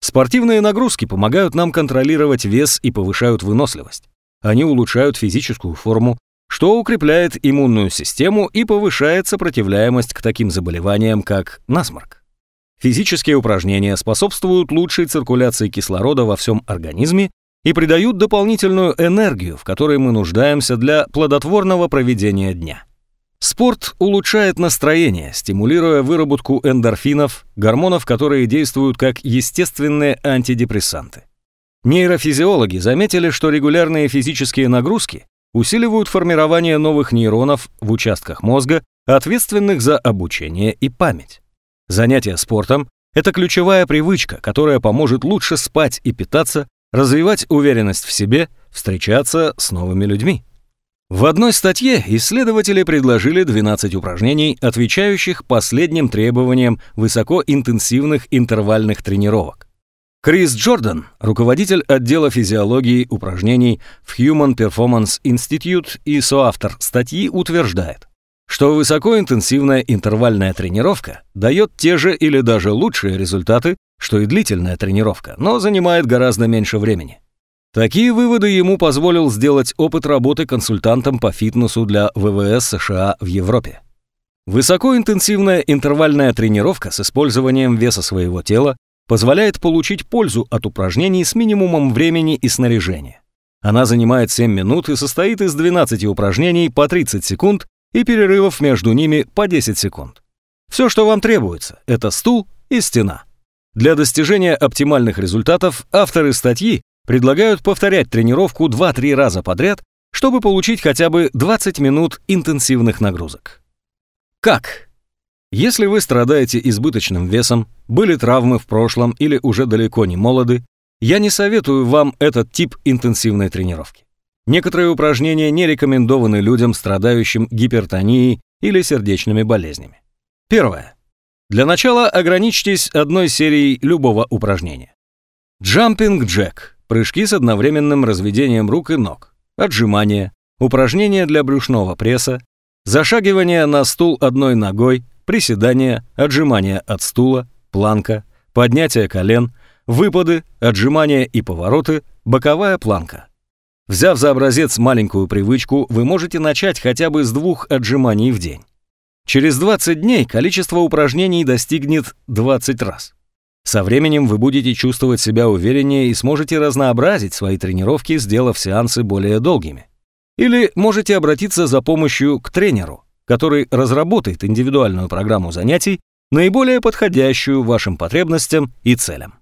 Спортивные нагрузки помогают нам контролировать вес и повышают выносливость. Они улучшают физическую форму, что укрепляет иммунную систему и повышает сопротивляемость к таким заболеваниям, как насморк. Физические упражнения способствуют лучшей циркуляции кислорода во всем организме и придают дополнительную энергию, в которой мы нуждаемся для плодотворного проведения дня. Спорт улучшает настроение, стимулируя выработку эндорфинов, гормонов, которые действуют как естественные антидепрессанты. Нейрофизиологи заметили, что регулярные физические нагрузки усиливают формирование новых нейронов в участках мозга, ответственных за обучение и память. Занятие спортом – это ключевая привычка, которая поможет лучше спать и питаться, развивать уверенность в себе, встречаться с новыми людьми. В одной статье исследователи предложили 12 упражнений, отвечающих последним требованиям высокоинтенсивных интервальных тренировок. Крис Джордан, руководитель отдела физиологии упражнений в Human Performance Institute и соавтор статьи, утверждает, что высокоинтенсивная интервальная тренировка дает те же или даже лучшие результаты, что и длительная тренировка, но занимает гораздо меньше времени. Такие выводы ему позволил сделать опыт работы консультантом по фитнесу для ВВС США в Европе. Высокоинтенсивная интервальная тренировка с использованием веса своего тела позволяет получить пользу от упражнений с минимумом времени и снаряжения. Она занимает 7 минут и состоит из 12 упражнений по 30 секунд и перерывов между ними по 10 секунд. Все, что вам требуется, это стул и стена. Для достижения оптимальных результатов авторы статьи предлагают повторять тренировку 2-3 раза подряд, чтобы получить хотя бы 20 минут интенсивных нагрузок. Как? Если вы страдаете избыточным весом, были травмы в прошлом или уже далеко не молоды, я не советую вам этот тип интенсивной тренировки. Некоторые упражнения не рекомендованы людям, страдающим гипертонией или сердечными болезнями. Первое. Для начала ограничьтесь одной серией любого упражнения. Jumping Jack прыжки с одновременным разведением рук и ног, отжимания, упражнения для брюшного пресса, зашагивание на стул одной ногой, приседания, отжимания от стула, планка, поднятие колен, выпады, отжимания и повороты, боковая планка. Взяв за образец маленькую привычку, вы можете начать хотя бы с двух отжиманий в день. Через 20 дней количество упражнений достигнет 20 раз. Со временем вы будете чувствовать себя увереннее и сможете разнообразить свои тренировки, сделав сеансы более долгими. Или можете обратиться за помощью к тренеру, который разработает индивидуальную программу занятий, наиболее подходящую вашим потребностям и целям.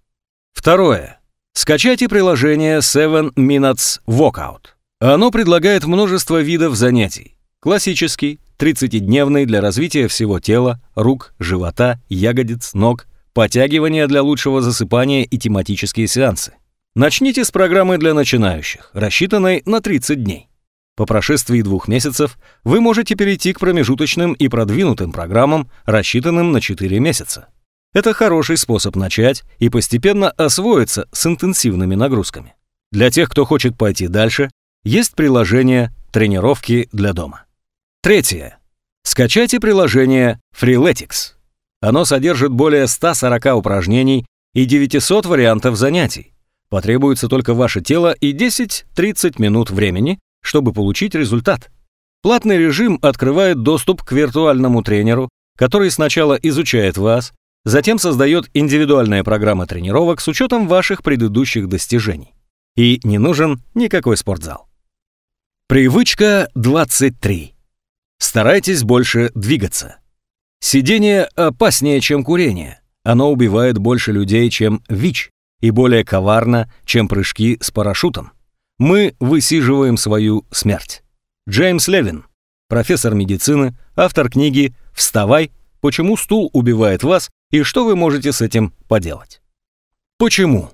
Второе. Скачайте приложение 7 Minutes Workout. Оно предлагает множество видов занятий. Классический, 30-дневный для развития всего тела, рук, живота, ягодиц, ног – подтягивания для лучшего засыпания и тематические сеансы. Начните с программы для начинающих, рассчитанной на 30 дней. По прошествии двух месяцев вы можете перейти к промежуточным и продвинутым программам, рассчитанным на 4 месяца. Это хороший способ начать и постепенно освоиться с интенсивными нагрузками. Для тех, кто хочет пойти дальше, есть приложение «Тренировки для дома». Третье. Скачайте приложение Freeletics. Оно содержит более 140 упражнений и 900 вариантов занятий. Потребуется только ваше тело и 10-30 минут времени, чтобы получить результат. Платный режим открывает доступ к виртуальному тренеру, который сначала изучает вас, затем создает индивидуальные программы тренировок с учетом ваших предыдущих достижений. И не нужен никакой спортзал. Привычка 23. Старайтесь больше двигаться. Сидение опаснее, чем курение. Оно убивает больше людей, чем ВИЧ, и более коварно, чем прыжки с парашютом. Мы высиживаем свою смерть. Джеймс Левин, профессор медицины, автор книги «Вставай. Почему стул убивает вас и что вы можете с этим поделать?» Почему?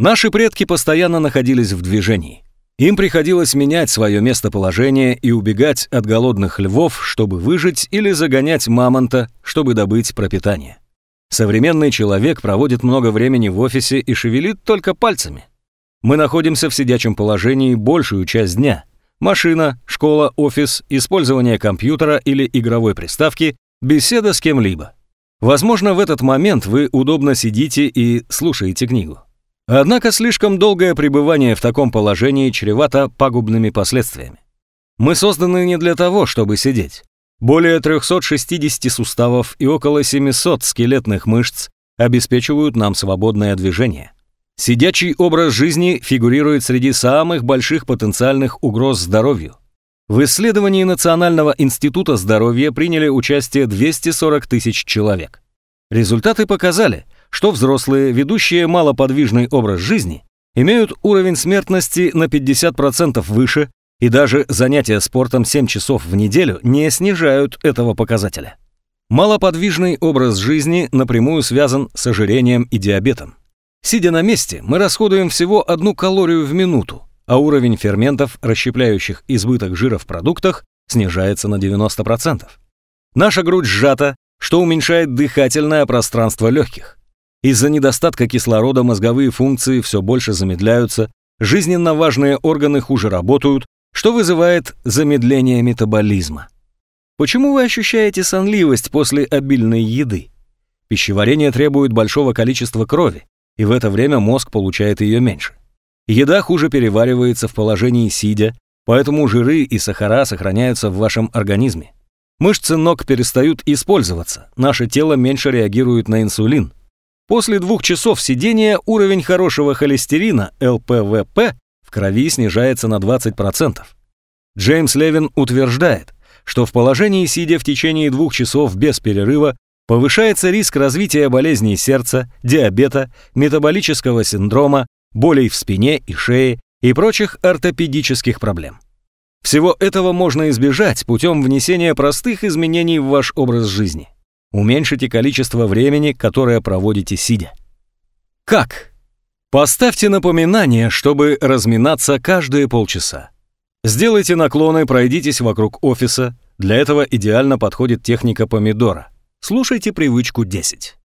Наши предки постоянно находились в движении. Им приходилось менять свое местоположение и убегать от голодных львов, чтобы выжить, или загонять мамонта, чтобы добыть пропитание. Современный человек проводит много времени в офисе и шевелит только пальцами. Мы находимся в сидячем положении большую часть дня. Машина, школа, офис, использование компьютера или игровой приставки, беседа с кем-либо. Возможно, в этот момент вы удобно сидите и слушаете книгу. Однако слишком долгое пребывание в таком положении чревато пагубными последствиями. Мы созданы не для того, чтобы сидеть. Более 360 суставов и около 700 скелетных мышц обеспечивают нам свободное движение. Сидячий образ жизни фигурирует среди самых больших потенциальных угроз здоровью. В исследовании Национального института здоровья приняли участие 240 тысяч человек. Результаты показали – что взрослые, ведущие малоподвижный образ жизни, имеют уровень смертности на 50% выше, и даже занятия спортом 7 часов в неделю не снижают этого показателя. Малоподвижный образ жизни напрямую связан с ожирением и диабетом. Сидя на месте, мы расходуем всего одну калорию в минуту, а уровень ферментов, расщепляющих избыток жира в продуктах, снижается на 90%. Наша грудь сжата, что уменьшает дыхательное пространство легких. Из-за недостатка кислорода мозговые функции все больше замедляются, жизненно важные органы хуже работают, что вызывает замедление метаболизма. Почему вы ощущаете сонливость после обильной еды? Пищеварение требует большого количества крови, и в это время мозг получает ее меньше. Еда хуже переваривается в положении сидя, поэтому жиры и сахара сохраняются в вашем организме. Мышцы ног перестают использоваться, наше тело меньше реагирует на инсулин. После двух часов сидения уровень хорошего холестерина, ЛПВП, в крови снижается на 20%. Джеймс Левин утверждает, что в положении сидя в течение двух часов без перерыва повышается риск развития болезней сердца, диабета, метаболического синдрома, болей в спине и шее и прочих ортопедических проблем. Всего этого можно избежать путем внесения простых изменений в ваш образ жизни. Уменьшите количество времени, которое проводите сидя. Как? Поставьте напоминание, чтобы разминаться каждые полчаса. Сделайте наклоны, пройдитесь вокруг офиса. Для этого идеально подходит техника помидора. Слушайте привычку 10.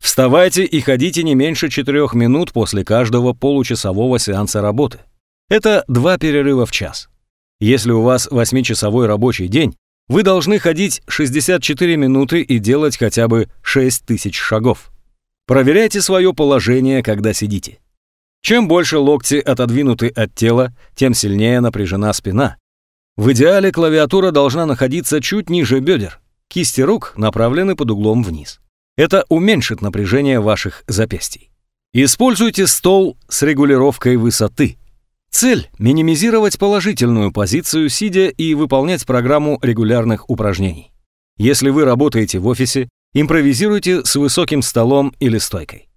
Вставайте и ходите не меньше 4 минут после каждого получасового сеанса работы. Это два перерыва в час. Если у вас 8-часовой рабочий день, вы должны ходить 64 минуты и делать хотя бы 6 тысяч шагов. Проверяйте свое положение, когда сидите. Чем больше локти отодвинуты от тела, тем сильнее напряжена спина. В идеале клавиатура должна находиться чуть ниже бедер. Кисти рук направлены под углом вниз. Это уменьшит напряжение ваших запястий. Используйте стол с регулировкой высоты. Цель – минимизировать положительную позицию, сидя и выполнять программу регулярных упражнений. Если вы работаете в офисе, импровизируйте с высоким столом или стойкой.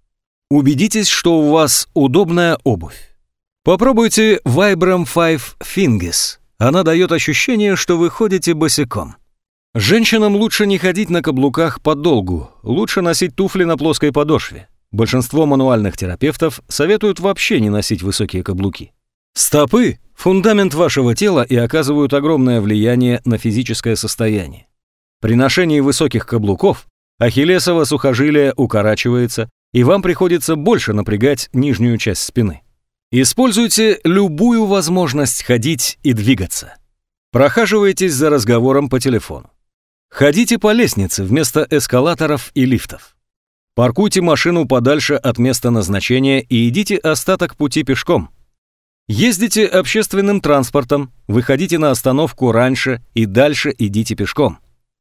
Убедитесь, что у вас удобная обувь. Попробуйте Vibram 5 Fingers. Она дает ощущение, что вы ходите босиком. Женщинам лучше не ходить на каблуках подолгу, лучше носить туфли на плоской подошве. Большинство мануальных терапевтов советуют вообще не носить высокие каблуки. Стопы – фундамент вашего тела и оказывают огромное влияние на физическое состояние. При ношении высоких каблуков ахиллесово сухожилие укорачивается, и вам приходится больше напрягать нижнюю часть спины. Используйте любую возможность ходить и двигаться. Прохаживайтесь за разговором по телефону. Ходите по лестнице вместо эскалаторов и лифтов. Паркуйте машину подальше от места назначения и идите остаток пути пешком. Ездите общественным транспортом, выходите на остановку раньше и дальше идите пешком.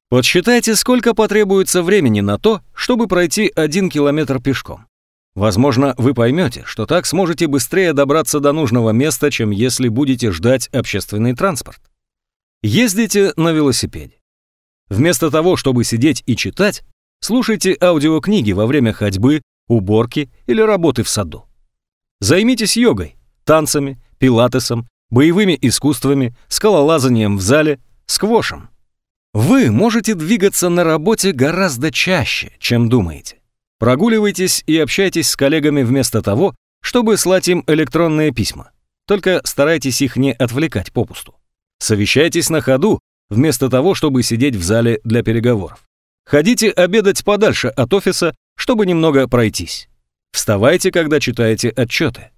Подсчитайте, сколько потребуется времени на то, чтобы пройти один километр пешком. Возможно, вы поймете, что так сможете быстрее добраться до нужного места, чем если будете ждать общественный транспорт. Ездите на велосипеде. Вместо того, чтобы сидеть и читать, слушайте аудиокниги во время ходьбы, уборки или работы в саду. Займитесь йогой, танцами, пилатесом, боевыми искусствами, скалолазанием в зале, сквошем. Вы можете двигаться на работе гораздо чаще, чем думаете. Прогуливайтесь и общайтесь с коллегами вместо того, чтобы слать им электронные письма. Только старайтесь их не отвлекать попусту. Совещайтесь на ходу вместо того, чтобы сидеть в зале для переговоров. Ходите обедать подальше от офиса, чтобы немного пройтись. Вставайте, когда читаете отчеты.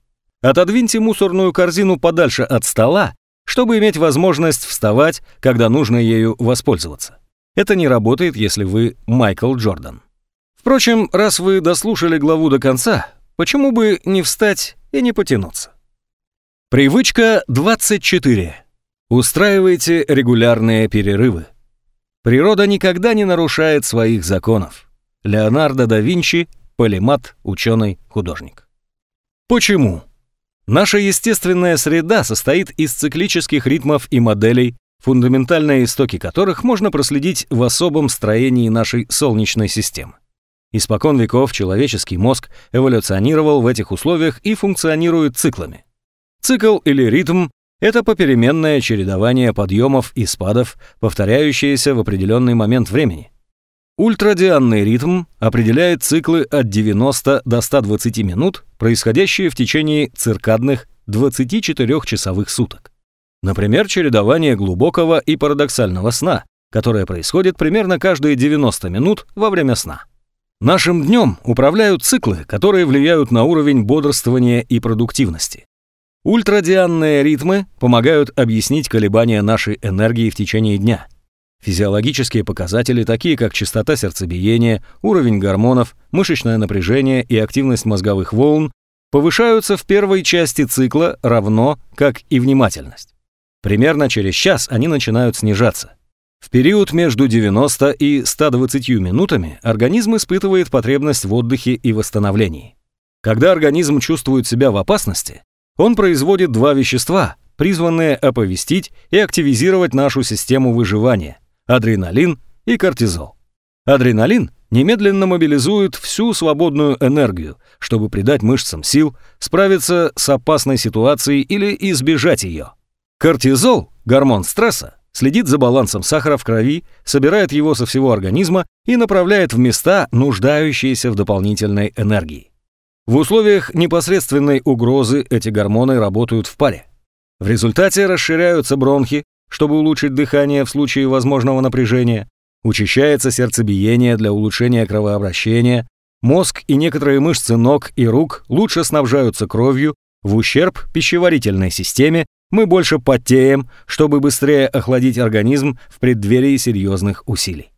Отодвиньте мусорную корзину подальше от стола, чтобы иметь возможность вставать, когда нужно ею воспользоваться. Это не работает, если вы Майкл Джордан. Впрочем, раз вы дослушали главу до конца, почему бы не встать и не потянуться? Привычка 24. Устраивайте регулярные перерывы. Природа никогда не нарушает своих законов. Леонардо да Винчи, полимат, ученый, художник. Почему? Наша естественная среда состоит из циклических ритмов и моделей, фундаментальные истоки которых можно проследить в особом строении нашей Солнечной системы. Испокон веков человеческий мозг эволюционировал в этих условиях и функционирует циклами. Цикл или ритм – это попеременное чередование подъемов и спадов, повторяющиеся в определенный момент времени. Ультрадианный ритм определяет циклы от 90 до 120 минут, происходящие в течение циркадных 24-часовых суток. Например, чередование глубокого и парадоксального сна, которое происходит примерно каждые 90 минут во время сна. Нашим днем управляют циклы, которые влияют на уровень бодрствования и продуктивности. Ультрадианные ритмы помогают объяснить колебания нашей энергии в течение дня. Физиологические показатели, такие как частота сердцебиения, уровень гормонов, мышечное напряжение и активность мозговых волн, повышаются в первой части цикла равно, как и внимательность. Примерно через час они начинают снижаться. В период между 90 и 120 минутами организм испытывает потребность в отдыхе и восстановлении. Когда организм чувствует себя в опасности, он производит два вещества, призванные оповестить и активизировать нашу систему выживания – адреналин и кортизол. Адреналин немедленно мобилизует всю свободную энергию, чтобы придать мышцам сил, справиться с опасной ситуацией или избежать ее. Кортизол, гормон стресса, следит за балансом сахара в крови, собирает его со всего организма и направляет в места, нуждающиеся в дополнительной энергии. В условиях непосредственной угрозы эти гормоны работают в паре. В результате расширяются бронхи, чтобы улучшить дыхание в случае возможного напряжения, учащается сердцебиение для улучшения кровообращения, мозг и некоторые мышцы ног и рук лучше снабжаются кровью, в ущерб пищеварительной системе мы больше потеем, чтобы быстрее охладить организм в преддверии серьезных усилий.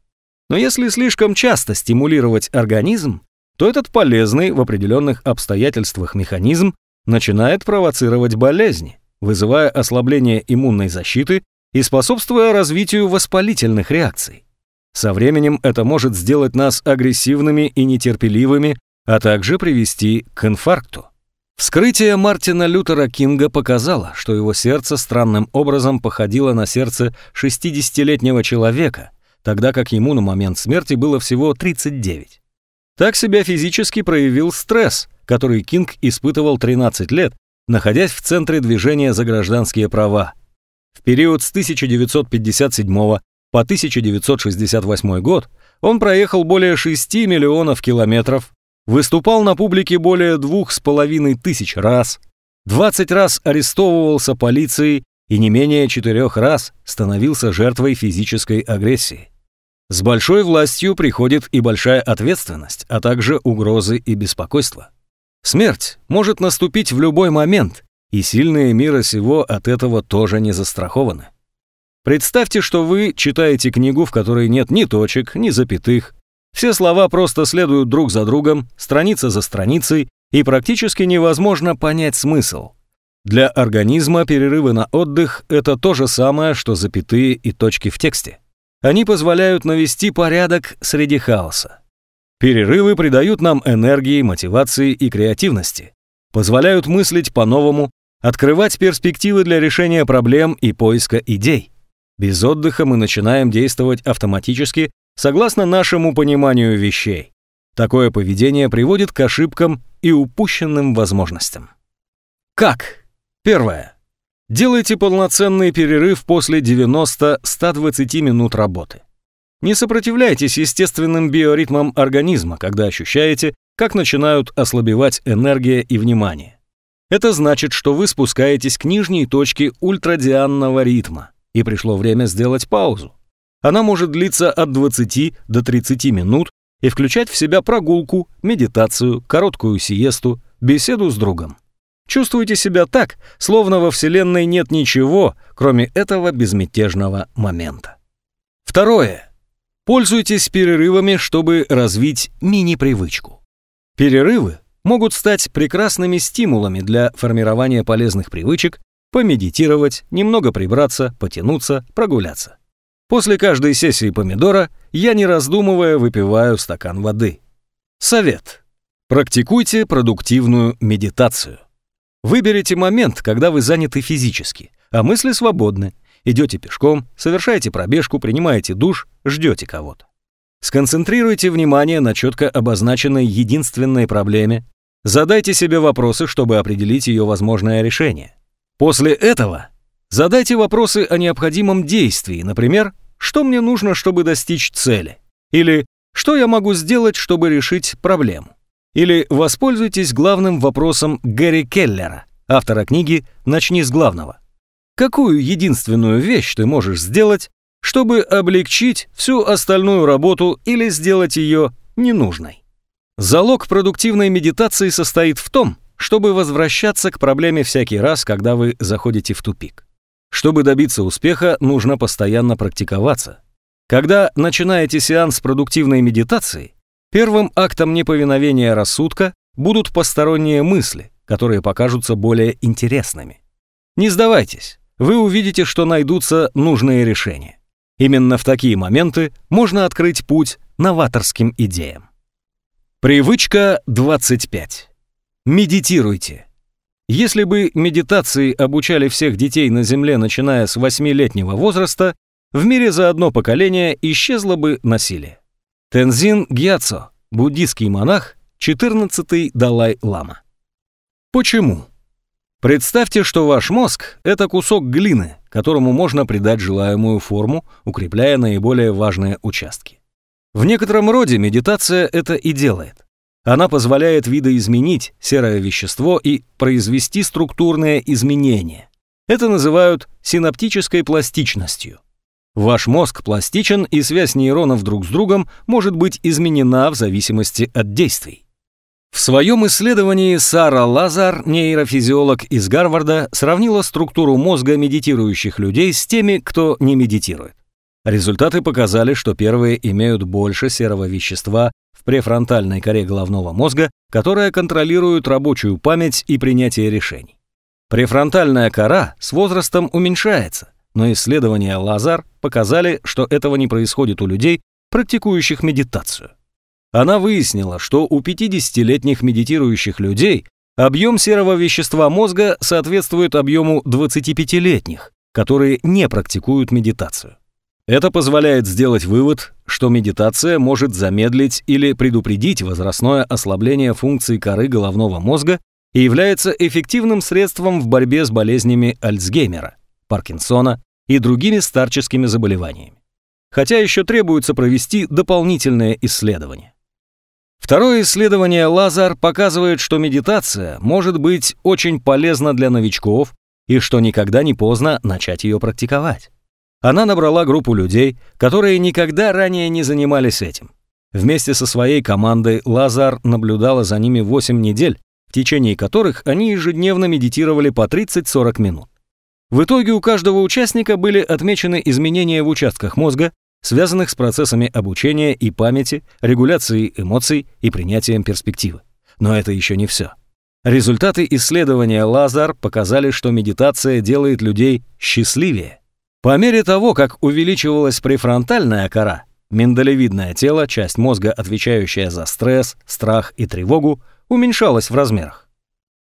Но если слишком часто стимулировать организм, то этот полезный в определенных обстоятельствах механизм начинает провоцировать болезни, вызывая ослабление иммунной защиты и способствуя развитию воспалительных реакций. Со временем это может сделать нас агрессивными и нетерпеливыми, а также привести к инфаркту. Вскрытие Мартина Лютера Кинга показало, что его сердце странным образом походило на сердце 60-летнего человека, тогда как ему на момент смерти было всего 39. Так себя физически проявил стресс, который Кинг испытывал 13 лет, находясь в центре движения за гражданские права. В период с 1957 по 1968 год он проехал более 6 миллионов километров, выступал на публике более двух с половиной тысяч раз, 20 раз арестовывался полицией и не менее четырех раз становился жертвой физической агрессии. С большой властью приходит и большая ответственность, а также угрозы и беспокойство. Смерть может наступить в любой момент, и сильные мира сего от этого тоже не застрахованы. Представьте, что вы читаете книгу, в которой нет ни точек, ни запятых, все слова просто следуют друг за другом, страница за страницей, и практически невозможно понять смысл. Для организма перерывы на отдых – это то же самое, что запятые и точки в тексте. Они позволяют навести порядок среди хаоса. Перерывы придают нам энергии, мотивации и креативности, позволяют мыслить по-новому, открывать перспективы для решения проблем и поиска идей. Без отдыха мы начинаем действовать автоматически согласно нашему пониманию вещей. Такое поведение приводит к ошибкам и упущенным возможностям. Как? Первое. Делайте полноценный перерыв после 90-120 минут работы. Не сопротивляйтесь естественным биоритмам организма, когда ощущаете, как начинают ослабевать энергия и внимание. Это значит, что вы спускаетесь к нижней точке ультрадианного ритма, и пришло время сделать паузу. Она может длиться от 20 до 30 минут и включать в себя прогулку, медитацию, короткую сиесту, беседу с другом. Чувствуйте себя так, словно во Вселенной нет ничего, кроме этого безмятежного момента. Второе. Пользуйтесь перерывами, чтобы развить мини-привычку. Перерывы могут стать прекрасными стимулами для формирования полезных привычек, помедитировать, немного прибраться, потянуться, прогуляться. После каждой сессии помидора я, не раздумывая, выпиваю стакан воды. Совет. Практикуйте продуктивную медитацию. Выберите момент, когда вы заняты физически, а мысли свободны. Идете пешком, совершаете пробежку, принимаете душ, ждете кого-то. Сконцентрируйте внимание на четко обозначенной единственной проблеме, задайте себе вопросы, чтобы определить ее возможное решение. После этого задайте вопросы о необходимом действии, например, что мне нужно, чтобы достичь цели, или что я могу сделать, чтобы решить проблему. Или воспользуйтесь главным вопросом Гэри Келлера, автора книги «Начни с главного». Какую единственную вещь ты можешь сделать, чтобы облегчить всю остальную работу или сделать ее ненужной? Залог продуктивной медитации состоит в том, чтобы возвращаться к проблеме всякий раз, когда вы заходите в тупик. Чтобы добиться успеха, нужно постоянно практиковаться. Когда начинаете сеанс продуктивной медитации, первым актом неповиновения рассудка будут посторонние мысли, которые покажутся более интересными. Не сдавайтесь, вы увидите, что найдутся нужные решения. Именно в такие моменты можно открыть путь новаторским идеям. Привычка 25. Медитируйте. Если бы медитации обучали всех детей на Земле, начиная с 8-летнего возраста, в мире за одно поколение исчезло бы насилие. Тензин Гьяцо, буддийский монах, 14-й Далай-лама. Почему? Представьте, что ваш мозг – это кусок глины, которому можно придать желаемую форму, укрепляя наиболее важные участки. В некотором роде медитация это и делает. Она позволяет видоизменить серое вещество и произвести структурные изменения. Это называют синаптической пластичностью. Ваш мозг пластичен, и связь нейронов друг с другом может быть изменена в зависимости от действий. В своем исследовании Сара Лазар, нейрофизиолог из Гарварда, сравнила структуру мозга медитирующих людей с теми, кто не медитирует. Результаты показали, что первые имеют больше серого вещества префронтальной коре головного мозга, которая контролирует рабочую память и принятие решений. Префронтальная кора с возрастом уменьшается, но исследования Лазар показали, что этого не происходит у людей, практикующих медитацию. Она выяснила, что у 50-летних медитирующих людей объем серого вещества мозга соответствует объему 25-летних, которые не практикуют медитацию. Это позволяет сделать вывод, что медитация может замедлить или предупредить возрастное ослабление функций коры головного мозга и является эффективным средством в борьбе с болезнями Альцгеймера, Паркинсона и другими старческими заболеваниями. Хотя еще требуется провести дополнительные исследования. Второе исследование Лазар показывает, что медитация может быть очень полезна для новичков и что никогда не поздно начать ее практиковать. Она набрала группу людей, которые никогда ранее не занимались этим. Вместе со своей командой Лазар наблюдала за ними 8 недель, в течение которых они ежедневно медитировали по 30-40 минут. В итоге у каждого участника были отмечены изменения в участках мозга, связанных с процессами обучения и памяти, регуляцией эмоций и принятием перспективы. Но это еще не все. Результаты исследования Лазар показали, что медитация делает людей счастливее. По мере того, как увеличивалась префронтальная кора, миндалевидное тело, часть мозга, отвечающая за стресс, страх и тревогу, уменьшалась в размерах.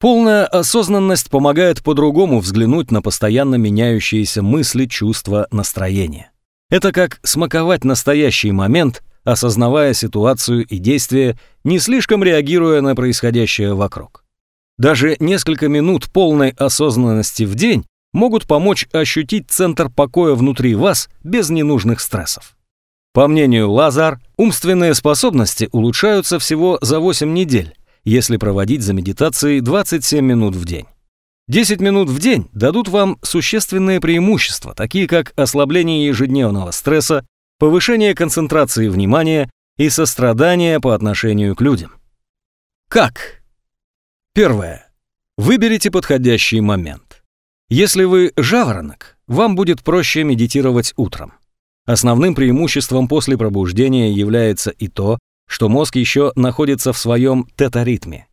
Полная осознанность помогает по-другому взглянуть на постоянно меняющиеся мысли, чувства, настроения. Это как смаковать настоящий момент, осознавая ситуацию и действия, не слишком реагируя на происходящее вокруг. Даже несколько минут полной осознанности в день могут помочь ощутить центр покоя внутри вас без ненужных стрессов. По мнению Лазар, умственные способности улучшаются всего за 8 недель, если проводить за медитацией 27 минут в день. 10 минут в день дадут вам существенные преимущества, такие как ослабление ежедневного стресса, повышение концентрации внимания и сострадания по отношению к людям. Как? Первое. Выберите подходящий момент. Если вы жаворонок, вам будет проще медитировать утром. Основным преимуществом после пробуждения является и то, что мозг еще находится в своем тета-ритме.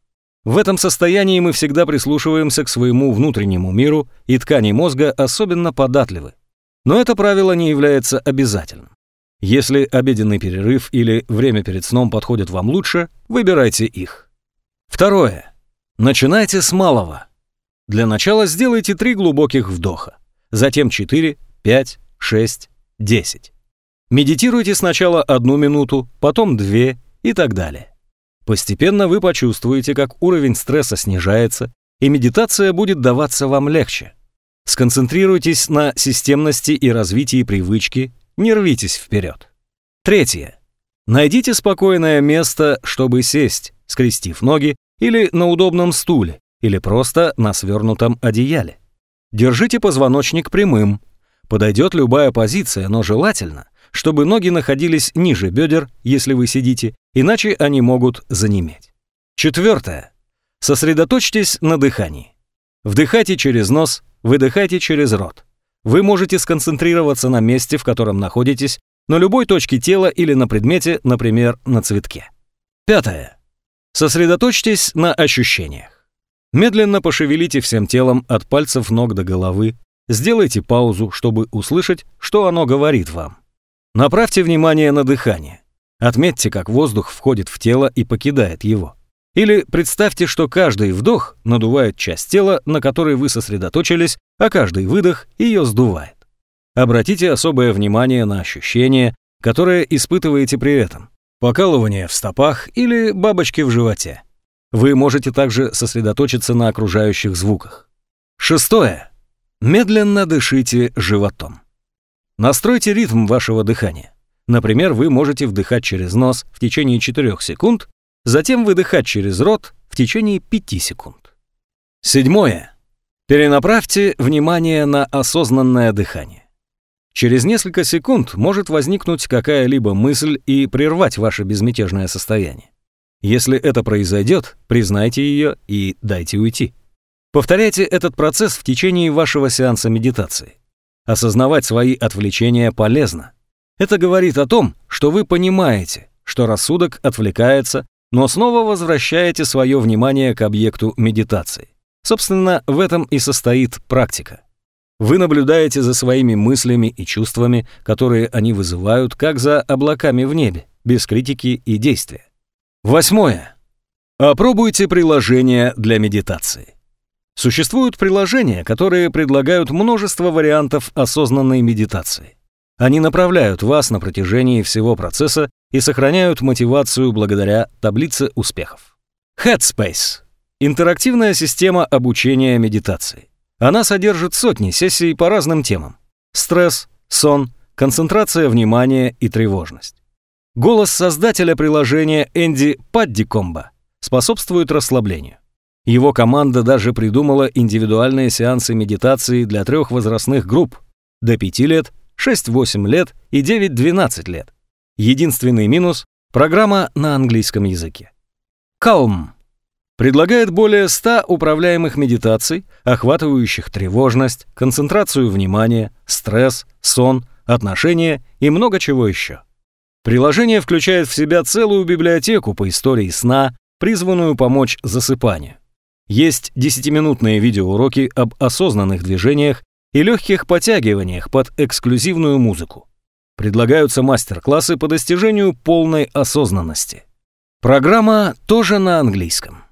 В этом состоянии мы всегда прислушиваемся к своему внутреннему миру, и ткани мозга особенно податливы. Но это правило не является обязательным. Если обеденный перерыв или время перед сном подходят вам лучше, выбирайте их. Второе. Начинайте с малого. Для начала сделайте три глубоких вдоха, затем 4, 5, 6, 10. Медитируйте сначала одну минуту, потом две и так далее. Постепенно вы почувствуете, как уровень стресса снижается, и медитация будет даваться вам легче. Сконцентрируйтесь на системности и развитии привычки, не рвитесь вперед. Третье. Найдите спокойное место, чтобы сесть, скрестив ноги, или на удобном стуле, или просто на свернутом одеяле. Держите позвоночник прямым. Подойдет любая позиция, но желательно, чтобы ноги находились ниже бедер, если вы сидите, иначе они могут занеметь. Четвертое. Сосредоточьтесь на дыхании. Вдыхайте через нос, выдыхайте через рот. Вы можете сконцентрироваться на месте, в котором находитесь, на любой точке тела или на предмете, например, на цветке. Пятое. Сосредоточьтесь на ощущениях. Медленно пошевелите всем телом от пальцев ног до головы, сделайте паузу, чтобы услышать, что оно говорит вам. Направьте внимание на дыхание. Отметьте, как воздух входит в тело и покидает его. Или представьте, что каждый вдох надувает часть тела, на которой вы сосредоточились, а каждый выдох ее сдувает. Обратите особое внимание на ощущения, которые испытываете при этом. Покалывание в стопах или бабочки в животе. Вы можете также сосредоточиться на окружающих звуках. Шестое. Медленно дышите животом. Настройте ритм вашего дыхания. Например, вы можете вдыхать через нос в течение 4 секунд, затем выдыхать через рот в течение 5 секунд. Седьмое. Перенаправьте внимание на осознанное дыхание. Через несколько секунд может возникнуть какая-либо мысль и прервать ваше безмятежное состояние. Если это произойдет, признайте ее и дайте уйти. Повторяйте этот процесс в течение вашего сеанса медитации. Осознавать свои отвлечения полезно. Это говорит о том, что вы понимаете, что рассудок отвлекается, но снова возвращаете свое внимание к объекту медитации. Собственно, в этом и состоит практика. Вы наблюдаете за своими мыслями и чувствами, которые они вызывают, как за облаками в небе, без критики и действия. Восьмое. Опробуйте приложения для медитации. Существуют приложения, которые предлагают множество вариантов осознанной медитации. Они направляют вас на протяжении всего процесса и сохраняют мотивацию благодаря таблице успехов. Headspace – интерактивная система обучения медитации. Она содержит сотни сессий по разным темам. Стресс, сон, концентрация внимания и тревожность. Голос создателя приложения Энди Паддикомба способствует расслаблению. Его команда даже придумала индивидуальные сеансы медитации для трех возрастных групп – до 5 лет, 6-8 лет и 9-12 лет. Единственный минус – программа на английском языке. Calm предлагает более 100 управляемых медитаций, охватывающих тревожность, концентрацию внимания, стресс, сон, отношения и много чего еще. Приложение включает в себя целую библиотеку по истории сна, призванную помочь засыпанию. Есть десятиминутные видеоуроки об осознанных движениях и легких подтягиваниях под эксклюзивную музыку. Предлагаются мастер-классы по достижению полной осознанности. Программа тоже на английском.